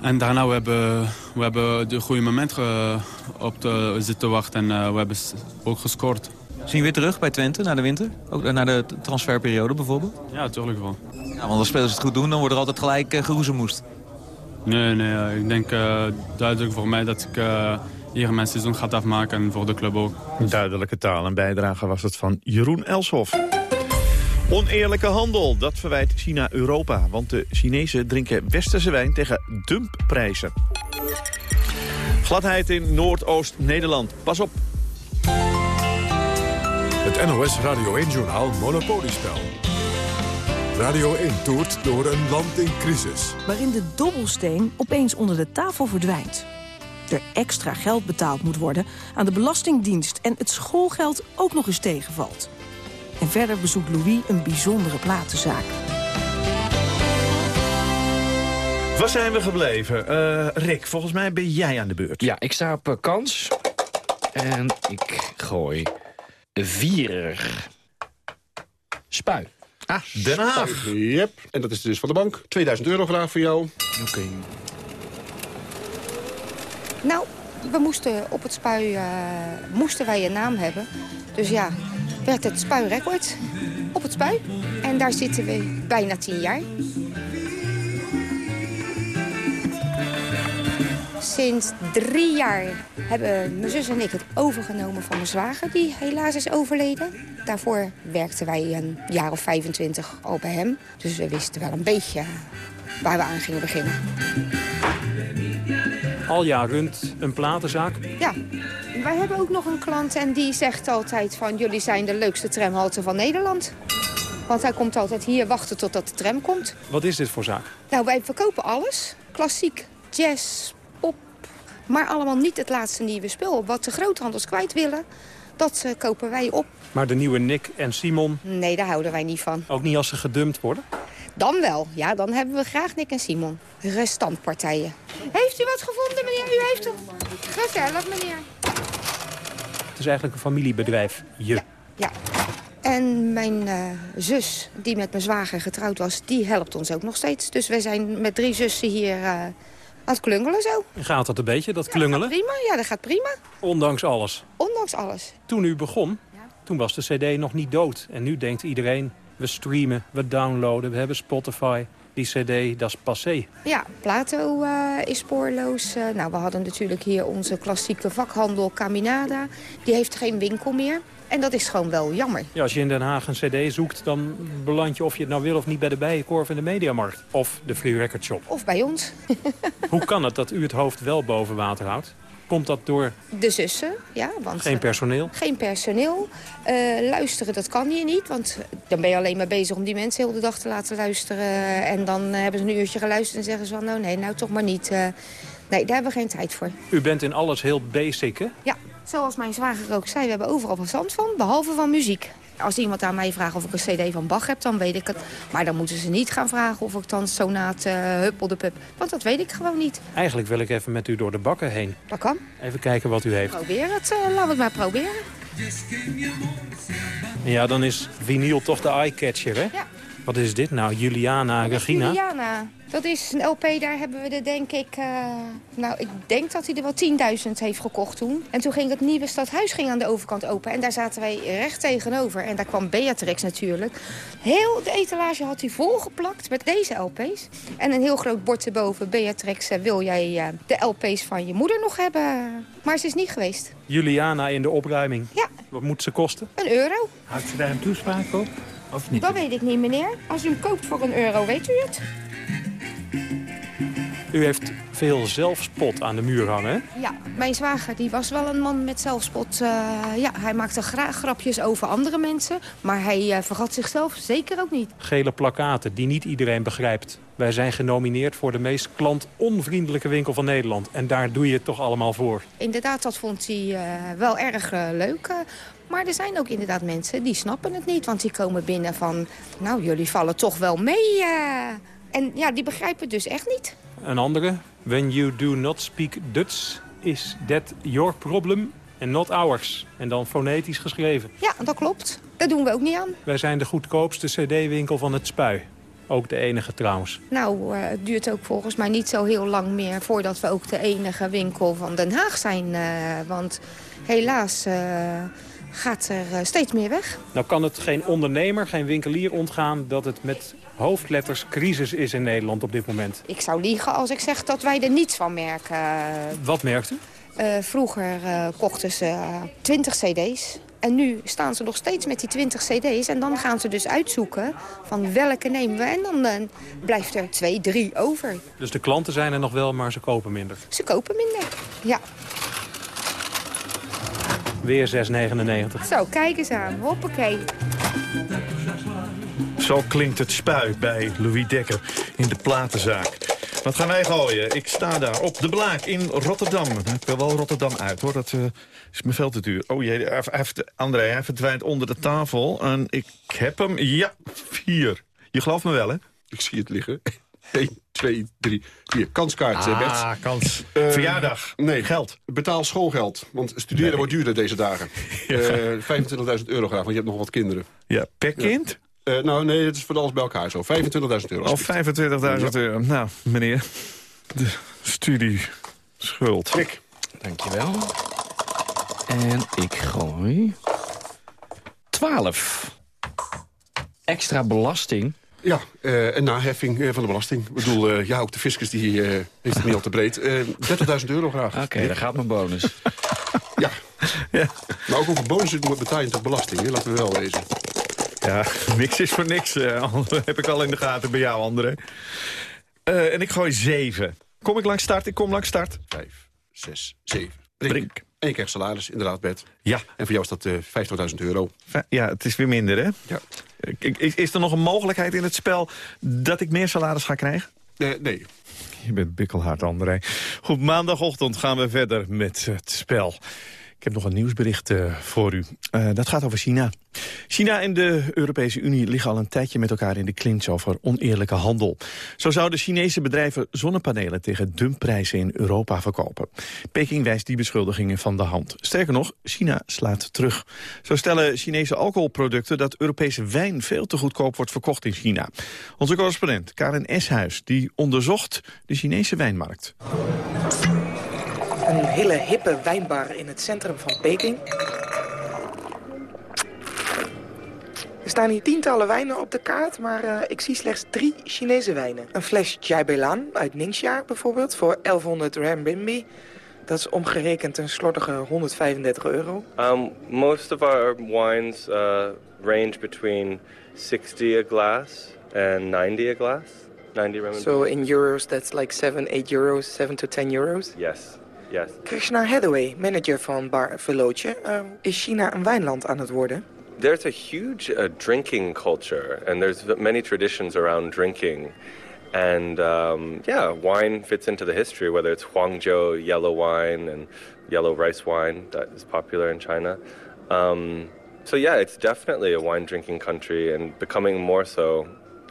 Speaker 35: En daarna we hebben we hebben de goede moment op de zitten wachten en uh, we hebben ook gescoord.
Speaker 34: Zien we weer terug bij Twente na de winter? Ook naar de transferperiode bijvoorbeeld?
Speaker 35: Ja, natuurlijk wel.
Speaker 34: Ja, want als spelers het goed doen, dan wordt er altijd gelijk uh, geroezemoest.
Speaker 35: Nee, nee. Ik denk uh, duidelijk voor mij dat ik uh, hier mijn seizoen ga afmaken en voor de club ook.
Speaker 3: Duidelijke taal en bijdrage was het van Jeroen Elshoff. Oneerlijke handel, dat verwijt China Europa. Want de Chinezen drinken westerse wijn tegen dumpprijzen. Gladheid in Noordoost-Nederland. Pas op.
Speaker 1: Het NOS Radio 1-journaal Monopoliespel. Radio 1 toert door een land in crisis.
Speaker 36: Waarin de dobbelsteen opeens onder de tafel verdwijnt. Er extra geld betaald moet worden aan de Belastingdienst... en het schoolgeld ook nog eens tegenvalt. En verder bezoekt Louis een bijzondere platenzaak.
Speaker 3: Waar zijn we gebleven? Uh, Rick, volgens mij ben jij aan de beurt.
Speaker 37: Ja, ik sta op uh, kans. En ik gooi vier. Spui.
Speaker 3: Ah, Den Haag.
Speaker 28: Yep, en dat is dus van de bank. 2000 euro graag voor jou.
Speaker 37: Oké. Okay.
Speaker 38: Nou, we moesten op het spui uh, moesten wij een naam hebben. Dus ja, werd het Spui Record op het spui. En daar zitten we bijna tien jaar. Sinds drie jaar hebben mijn zus en ik het overgenomen van mijn zwager... die helaas is overleden. Daarvoor werkten wij een jaar of 25 al bij hem. Dus we wisten wel een beetje waar we aan gingen beginnen.
Speaker 37: Alja runt een platenzaak.
Speaker 38: Ja, wij hebben ook nog een klant en die zegt altijd van... jullie zijn de leukste tramhalte van Nederland. Want hij komt altijd hier wachten totdat de tram komt.
Speaker 37: Wat is dit voor zaak?
Speaker 38: Nou, wij verkopen alles. Klassiek, jazz. Maar allemaal niet het laatste nieuwe spul. Wat de groothandels kwijt willen, dat uh, kopen wij op.
Speaker 37: Maar de nieuwe Nick en Simon?
Speaker 38: Nee, daar houden wij niet van.
Speaker 37: Ook niet als ze gedumpt worden?
Speaker 38: Dan wel. Ja, dan hebben we graag Nick en Simon. Restantpartijen. Heeft u wat gevonden, meneer? U heeft het. Gezellig, meneer.
Speaker 37: Het is eigenlijk een familiebedrijf. Je.
Speaker 38: Ja. ja. En mijn uh, zus, die met mijn zwager getrouwd was, die helpt ons ook nog steeds. Dus wij zijn met drie zussen hier uh, aan het klungelen zo.
Speaker 37: Gaat dat een beetje, dat klungelen?
Speaker 38: Dat prima. Ja, dat gaat prima.
Speaker 37: Ondanks alles?
Speaker 38: Ondanks alles.
Speaker 37: Toen u begon, ja. toen was de cd nog niet dood. En nu denkt iedereen, we streamen, we downloaden, we hebben Spotify. Die cd, dat is passé.
Speaker 38: Ja, Plato uh, is spoorloos. Uh, nou, we hadden natuurlijk hier onze klassieke vakhandel Caminada. Die heeft geen winkel meer. En dat is gewoon wel jammer.
Speaker 37: Ja, als je in Den Haag een cd zoekt, dan beland je of je het nou wil of niet bij de Bijenkorf in de Mediamarkt. Of de Free Record Shop.
Speaker 38: Of bij ons.
Speaker 37: Hoe kan het dat u het hoofd wel boven water houdt? Komt dat door...
Speaker 38: De zussen, ja. Want,
Speaker 37: geen personeel?
Speaker 38: Uh, geen personeel. Uh, luisteren, dat kan hier niet. Want dan ben je alleen maar bezig om die mensen heel de dag te laten luisteren. En dan hebben ze een uurtje geluisterd en zeggen ze van... nou nee, nou toch maar niet. Uh, nee, daar hebben we geen tijd voor.
Speaker 37: U bent in alles heel basic, hè?
Speaker 38: Ja, zoals mijn zwager ook zei, we hebben overal verstand van, behalve van muziek. Als iemand aan mij vraagt of ik een cd van Bach heb, dan weet ik het. Maar dan moeten ze niet gaan vragen of ik dan sonaat uh, huppel de pup. Want dat weet ik gewoon niet.
Speaker 37: Eigenlijk wil ik even met u door de bakken heen.
Speaker 38: Dat kan.
Speaker 37: Even kijken wat u heeft.
Speaker 38: Probeer het, uh, laat het maar proberen.
Speaker 37: Ja, dan is vinyl toch de eye-catcher, hè?
Speaker 38: Ja.
Speaker 37: Wat is dit nou? Juliana, Regina?
Speaker 38: Juliana. Dat is een LP, daar hebben we er denk ik... Uh, nou, ik denk dat hij er wel 10.000 heeft gekocht toen. En toen ging het nieuwe stadhuis ging aan de overkant open. En daar zaten wij recht tegenover. En daar kwam Beatrix natuurlijk. Heel de etalage had hij volgeplakt met deze LP's. En een heel groot bord erboven. Beatrix, eh, wil jij uh, de LP's van je moeder nog hebben? Maar ze is niet geweest.
Speaker 37: Juliana in de opruiming.
Speaker 38: Ja.
Speaker 37: Wat moet ze kosten?
Speaker 38: Een euro.
Speaker 39: Houdt ze daar een toespraak op? Of niet?
Speaker 38: Dat weet ik niet, meneer. Als u hem koopt voor een euro, weet u het?
Speaker 37: U heeft veel zelfspot aan de muur hangen,
Speaker 38: Ja, mijn zwager die was wel een man met zelfspot. Uh, ja, hij maakte graag grapjes over andere mensen. Maar hij uh, vergat zichzelf zeker ook niet.
Speaker 37: Gele plakaten die niet iedereen begrijpt. Wij zijn genomineerd voor de meest klantonvriendelijke winkel van Nederland. En daar doe je het toch allemaal voor?
Speaker 38: Inderdaad, dat vond hij uh, wel erg leuk. Maar er zijn ook inderdaad mensen die snappen het niet. Want die komen binnen van, nou, jullie vallen toch wel mee. En ja, die begrijpen het dus echt niet.
Speaker 37: Een andere. When you do not speak Dutch, is that your problem and not ours. En dan fonetisch geschreven.
Speaker 38: Ja, dat klopt. Dat doen we ook niet aan.
Speaker 37: Wij zijn de goedkoopste cd-winkel van het Spui. Ook de enige trouwens.
Speaker 38: Nou, uh, het duurt ook volgens mij niet zo heel lang meer... voordat we ook de enige winkel van Den Haag zijn. Uh, want helaas... Uh, gaat er steeds meer weg.
Speaker 37: Nou kan het geen ondernemer, geen winkelier ontgaan... dat het met hoofdletters crisis is in Nederland op dit moment.
Speaker 38: Ik zou liegen als ik zeg dat wij er niets van merken.
Speaker 37: Wat merkt u?
Speaker 38: Uh, vroeger uh, kochten ze uh, 20 cd's. En nu staan ze nog steeds met die 20 cd's. En dan gaan ze dus uitzoeken van welke nemen we. En dan blijft er twee, drie over.
Speaker 37: Dus de klanten zijn er nog wel, maar ze kopen minder?
Speaker 38: Ze kopen minder, ja.
Speaker 37: Weer 6,99.
Speaker 38: Zo, kijk eens aan. Hoppakee.
Speaker 3: Zo klinkt het spui bij Louis Dekker in de platenzaak. Wat gaan wij gooien? Ik sta daar op de Blaak in Rotterdam. Ik wil wel Rotterdam uit, hoor. Dat uh, is me veel te duur. Oh jee, hij, hij, André, hij verdwijnt onder de tafel. En ik heb hem, ja, vier. Je gelooft me wel, hè?
Speaker 40: Ik zie het liggen. 1, 2, 3, 4. Kanskaart,
Speaker 3: ah,
Speaker 40: Bert.
Speaker 3: kans. Uh, Verjaardag.
Speaker 40: Nee.
Speaker 3: Geld.
Speaker 40: Betaal schoolgeld. Want studeren nee. wordt duurder deze dagen. Ja. Uh, 25.000 euro graag, want je hebt nog wat kinderen.
Speaker 3: Ja, per kind?
Speaker 40: Ja. Uh, nou, nee, het is voor alles bij elkaar zo. 25.000 euro.
Speaker 3: Oh, 25.000 euro. Nou, meneer. De studieschuld.
Speaker 40: Klik.
Speaker 39: Dankjewel. En ik gooi... 12. Extra belasting.
Speaker 40: Ja, uh, en naheffing uh, van de belasting. Ik bedoel, uh, ja, ook de fiscus die heeft het niet al te breed. 30.000 euro graag.
Speaker 39: Oké, okay, daar gaat mijn bonus.
Speaker 40: ja. ja. Maar ook over bonus betaal je toch belasting, hè? laten we wel wezen.
Speaker 3: Ja, niks is voor niks. heb ik al in de gaten bij jou, André. en ik gooi 7. Kom ik langs start? Ik kom langs start.
Speaker 40: 5, 6, 7. Brink. Brink. En je krijgt salaris, inderdaad, Bert.
Speaker 3: Ja.
Speaker 40: En voor jou is dat uh, 50.000 euro.
Speaker 3: Ja, het is weer minder, hè?
Speaker 40: Ja.
Speaker 3: Is, is er nog een mogelijkheid in het spel dat ik meer salaris ga krijgen?
Speaker 40: Uh, nee.
Speaker 3: Je bent bikkelhard, André. Goed, maandagochtend gaan we verder met het spel. Ik heb nog een nieuwsbericht uh, voor u. Uh, dat gaat over China. China en de Europese Unie liggen al een tijdje met elkaar in de clinch over oneerlijke handel. Zo zouden Chinese bedrijven zonnepanelen tegen dumpprijzen in Europa verkopen. Peking wijst die beschuldigingen van de hand. Sterker nog, China slaat terug. Zo stellen Chinese alcoholproducten dat Europese wijn veel te goedkoop wordt verkocht in China. Onze correspondent Karen Eshuis die onderzocht de Chinese wijnmarkt.
Speaker 41: Een hele hippe wijnbar in het centrum van Peking. Er staan hier tientallen wijnen op de kaart, maar uh, ik zie slechts drie Chinese wijnen. Een fles Chai Beilan uit Ningxia bijvoorbeeld voor 1100 renminbi. Dat is omgerekend een slordige 135 euro.
Speaker 42: Um, most of our wines uh, range between 60 a glass and 90 a glass. 90 renminbi.
Speaker 41: So in euros that's like 7, 8 euros, 7 to 10 euros?
Speaker 42: Yes. Yes.
Speaker 41: Krishna Hathaway, manager van Bar Velootje. Uh, is China een wijnland aan het worden?
Speaker 42: There's a huge uh, drinking culture, and there's many traditions around drinking. And um, yeah, wine fits into the history, whether it's Huangzhou yellow wine and yellow rice wine that is popular in China. Um, so yeah, it's definitely a wine drinking country and becoming more so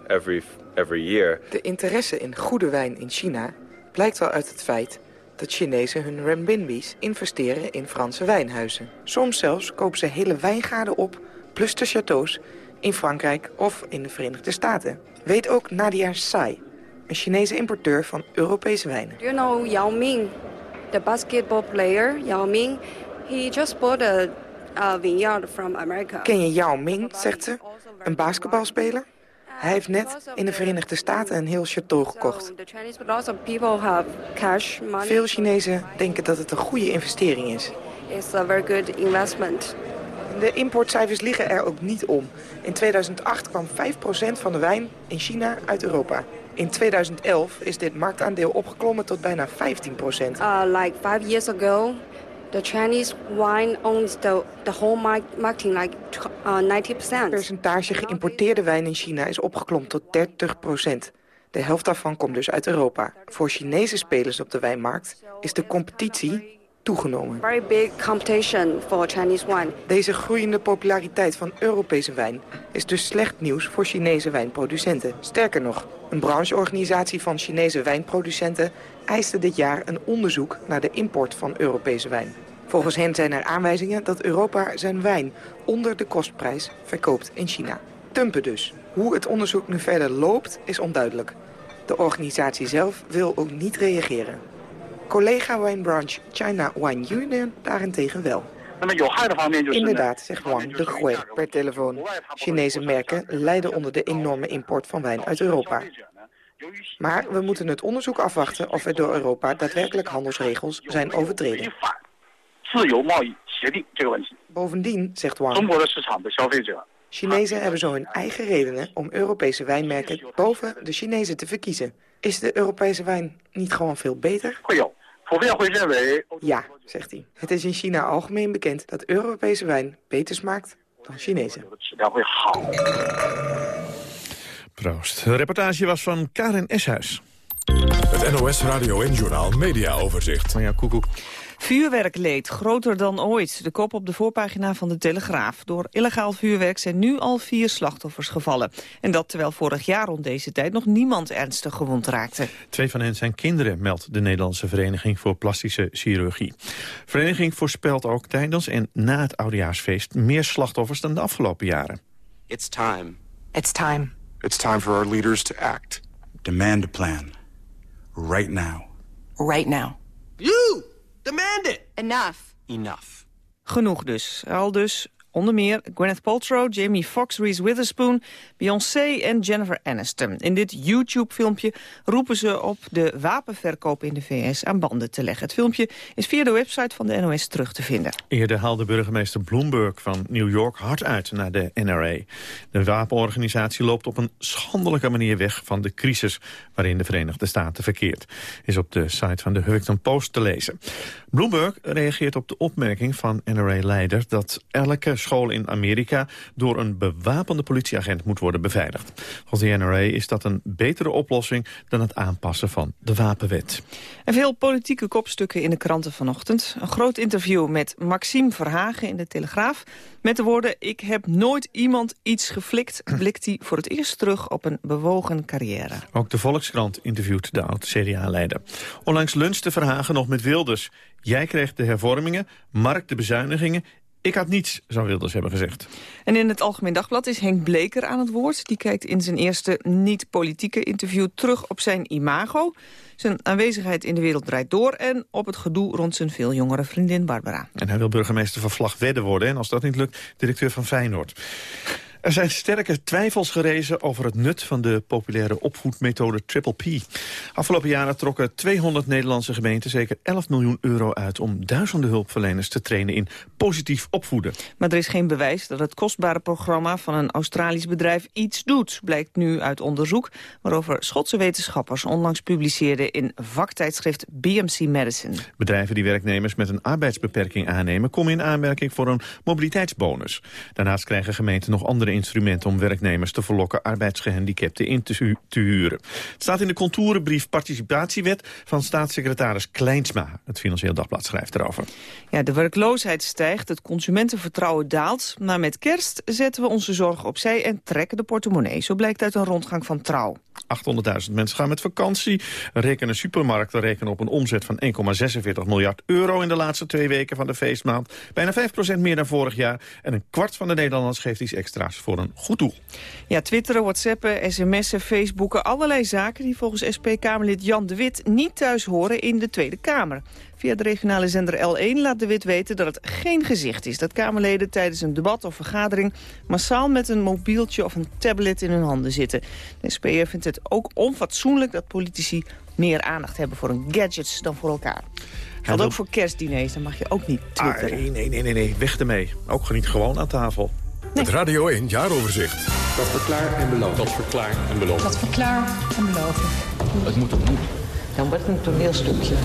Speaker 42: every, every year.
Speaker 41: De interesse in goede wijn in China blijkt wel uit het feit dat Chinezen hun renminbi's investeren in Franse wijnhuizen. Soms zelfs kopen ze hele wijngaarden op, plus de chateaus, in Frankrijk of in de Verenigde Staten. Weet ook Nadia Sai, een Chinese importeur van Europese wijnen.
Speaker 43: You know Yao Ming, the basketball player, Yao Ming, he just bought a, a vineyard from America.
Speaker 41: Ken je Yao Ming, zegt ze, een basketbalspeler? Hij heeft net in de Verenigde Staten een heel château gekocht. Veel Chinezen denken dat het een goede investering is.
Speaker 43: It's a very good investment.
Speaker 41: De importcijfers liggen er ook niet om. In 2008 kwam 5% van de wijn in China uit Europa. In 2011 is dit marktaandeel opgeklommen tot bijna 15%.
Speaker 43: Uh, like five years ago, the Chinese wine owns the, the whole mar- marketing like uh, 90%.
Speaker 41: Het percentage geïmporteerde wijn in China is opgeklommen tot 30%. De helft daarvan komt dus uit Europa. Voor Chinese spelers op de wijnmarkt is de competitie toegenomen.
Speaker 43: Very big competition for Chinese wine.
Speaker 41: Deze groeiende populariteit van Europese wijn is dus slecht nieuws voor Chinese wijnproducenten. Sterker nog, een brancheorganisatie van Chinese wijnproducenten eiste dit jaar een onderzoek naar de import van Europese wijn. Volgens hen zijn er aanwijzingen dat Europa zijn wijn onder de kostprijs verkoopt in China. Tumpen dus. Hoe het onderzoek nu verder loopt is onduidelijk. De organisatie zelf wil ook niet reageren. Collega Wine Branch China Wine Union daarentegen wel. Inderdaad, zegt Wang de Gooi per telefoon. Chinese merken lijden onder de enorme import van wijn uit Europa. Maar we moeten het onderzoek afwachten of er door Europa daadwerkelijk handelsregels zijn overtreden. Bovendien, zegt Wang, Chinezen hebben zo hun eigen redenen om Europese wijnmerken boven de Chinezen te verkiezen. Is de Europese wijn niet gewoon veel beter? Ja, zegt hij. Het is in China algemeen bekend dat Europese wijn beter smaakt dan Chinese.
Speaker 3: Proost. De reportage was van Karin Eshuis.
Speaker 1: Het NOS Radio en Journaal Media Overzicht.
Speaker 3: Van ja, koekoek.
Speaker 36: Vuurwerkleed, groter dan ooit. De kop op de voorpagina van de Telegraaf. Door illegaal vuurwerk zijn nu al vier slachtoffers gevallen. En dat terwijl vorig jaar rond deze tijd nog niemand ernstig gewond raakte.
Speaker 3: Twee van hen zijn kinderen, meldt de Nederlandse Vereniging voor Plastische Chirurgie. De vereniging voorspelt ook tijdens en na het Oudejaarsfeest meer slachtoffers dan de afgelopen jaren.
Speaker 44: It's time.
Speaker 45: It's time.
Speaker 46: It's time for our leaders to act.
Speaker 47: Demand a plan. Right now.
Speaker 45: Right now.
Speaker 44: You! Demand it!
Speaker 45: Enough.
Speaker 44: Enough.
Speaker 36: Genoeg dus. Al dus onder meer Gwyneth Paltrow, Jamie Foxx, Reese Witherspoon, Beyoncé en Jennifer Aniston. In dit YouTube-filmpje roepen ze op de wapenverkoop in de VS aan banden te leggen. Het filmpje is via de website van de NOS terug te vinden.
Speaker 3: Eerder haalde burgemeester Bloomberg van New York hard uit naar de NRA. De wapenorganisatie loopt op een schandelijke manier weg van de crisis waarin de Verenigde Staten verkeert. Is op de site van de Huffington Post te lezen. Bloomberg reageert op de opmerking van NRA-leider dat elke school in Amerika door een bewapende politieagent moet worden beveiligd. Volgens de NRA is dat een betere oplossing dan het aanpassen van de wapenwet.
Speaker 36: En veel politieke kopstukken in de kranten vanochtend. Een groot interview met Maxime Verhagen in de Telegraaf. Met de woorden, ik heb nooit iemand iets geflikt... blikt hij voor het eerst terug op een bewogen carrière.
Speaker 3: Ook de Volkskrant interviewt de oud-CDA-leider. Onlangs lunchte Verhagen nog met Wilders. Jij kreeg de hervormingen, Mark de bezuinigingen... Ik had niets, zou Wilders hebben gezegd.
Speaker 36: En in het Algemeen Dagblad is Henk Bleker aan het woord. Die kijkt in zijn eerste niet-politieke interview terug op zijn imago... zijn aanwezigheid in de wereld draait door... en op het gedoe rond zijn veel jongere vriendin Barbara.
Speaker 3: En hij wil burgemeester van Vlagwedde worden... en als dat niet lukt, directeur van Feyenoord. Er zijn sterke twijfels gerezen over het nut van de populaire opvoedmethode Triple P. Afgelopen jaren trokken 200 Nederlandse gemeenten zeker 11 miljoen euro uit... om duizenden hulpverleners te trainen in positief opvoeden.
Speaker 36: Maar er is geen bewijs dat het kostbare programma van een Australisch bedrijf iets doet... blijkt nu uit onderzoek waarover Schotse wetenschappers onlangs publiceerden... in vaktijdschrift BMC Medicine.
Speaker 3: Bedrijven die werknemers met een arbeidsbeperking aannemen... komen in aanmerking voor een mobiliteitsbonus. Daarnaast krijgen gemeenten nog andere instrumenten om werknemers te verlokken arbeidsgehandicapten in te, te huren. Het staat in de contourenbrief participatiewet van staatssecretaris Kleinsma. Het Financieel Dagblad schrijft erover.
Speaker 36: Ja, de werkloosheid stijgt, het consumentenvertrouwen daalt. Maar met kerst zetten we onze zorgen opzij en trekken de portemonnee. Zo blijkt uit een rondgang van Trouw.
Speaker 3: 800.000 mensen gaan met vakantie. Rekenen supermarkten rekenen op een omzet van 1,46 miljard euro... in de laatste twee weken van de feestmaand. Bijna 5% meer dan vorig jaar. En een kwart van de Nederlanders geeft iets extra's voor een goed doel.
Speaker 36: Ja, twitteren, whatsappen, sms'en, facebooken, allerlei zaken... die volgens SP-Kamerlid Jan de Wit niet thuis horen in de Tweede Kamer. Via de regionale zender L1 laat de Wit weten dat het geen gezicht is... dat Kamerleden tijdens een debat of vergadering... massaal met een mobieltje of een tablet in hun handen zitten. De SPR vindt het ook onfatsoenlijk dat politici meer aandacht hebben voor hun gadgets dan voor elkaar. Geldt ook voor kerstdiners, dan mag je ook niet
Speaker 3: Ah,
Speaker 36: twitteren.
Speaker 3: nee, nee, nee, nee, nee, weg ermee. Ook niet gewoon aan tafel.
Speaker 1: Het Radio 1 jaaroverzicht.
Speaker 28: Dat verklaar en beloof.
Speaker 1: Dat verklaar en beloof.
Speaker 48: Dat verklaar en beloof.
Speaker 39: Het moet opnieuw.
Speaker 48: Dan wordt het een toneelstukje.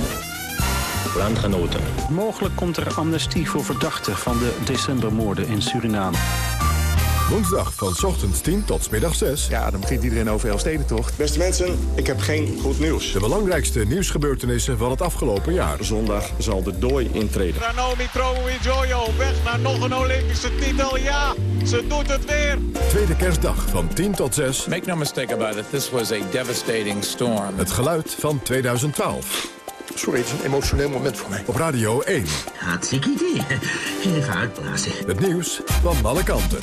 Speaker 39: Landgenoten.
Speaker 49: Mogelijk komt er amnestie voor verdachten van de decembermoorden in Suriname.
Speaker 1: Woensdag van 's ochtends 10 tot 's middag 6.
Speaker 50: Ja, dan begint iedereen over Elfstedentocht. Beste mensen, ik heb geen goed nieuws.
Speaker 1: De belangrijkste nieuwsgebeurtenissen van het afgelopen jaar.
Speaker 50: Zondag zal de dooi intreden.
Speaker 51: Ranomi Kromowidjojo op weg naar nog een Olympische titel. Ja, ze doet het weer.
Speaker 1: Tweede kerstdag van 10 tot 6.
Speaker 52: Make no mistake about it, this was a devastating storm.
Speaker 1: Het geluid van 2012.
Speaker 28: Sorry, het is een emotioneel moment voor mij.
Speaker 1: Op Radio 1.
Speaker 53: Hartstikke idee. Even uitblazen.
Speaker 1: Het nieuws van alle kanten.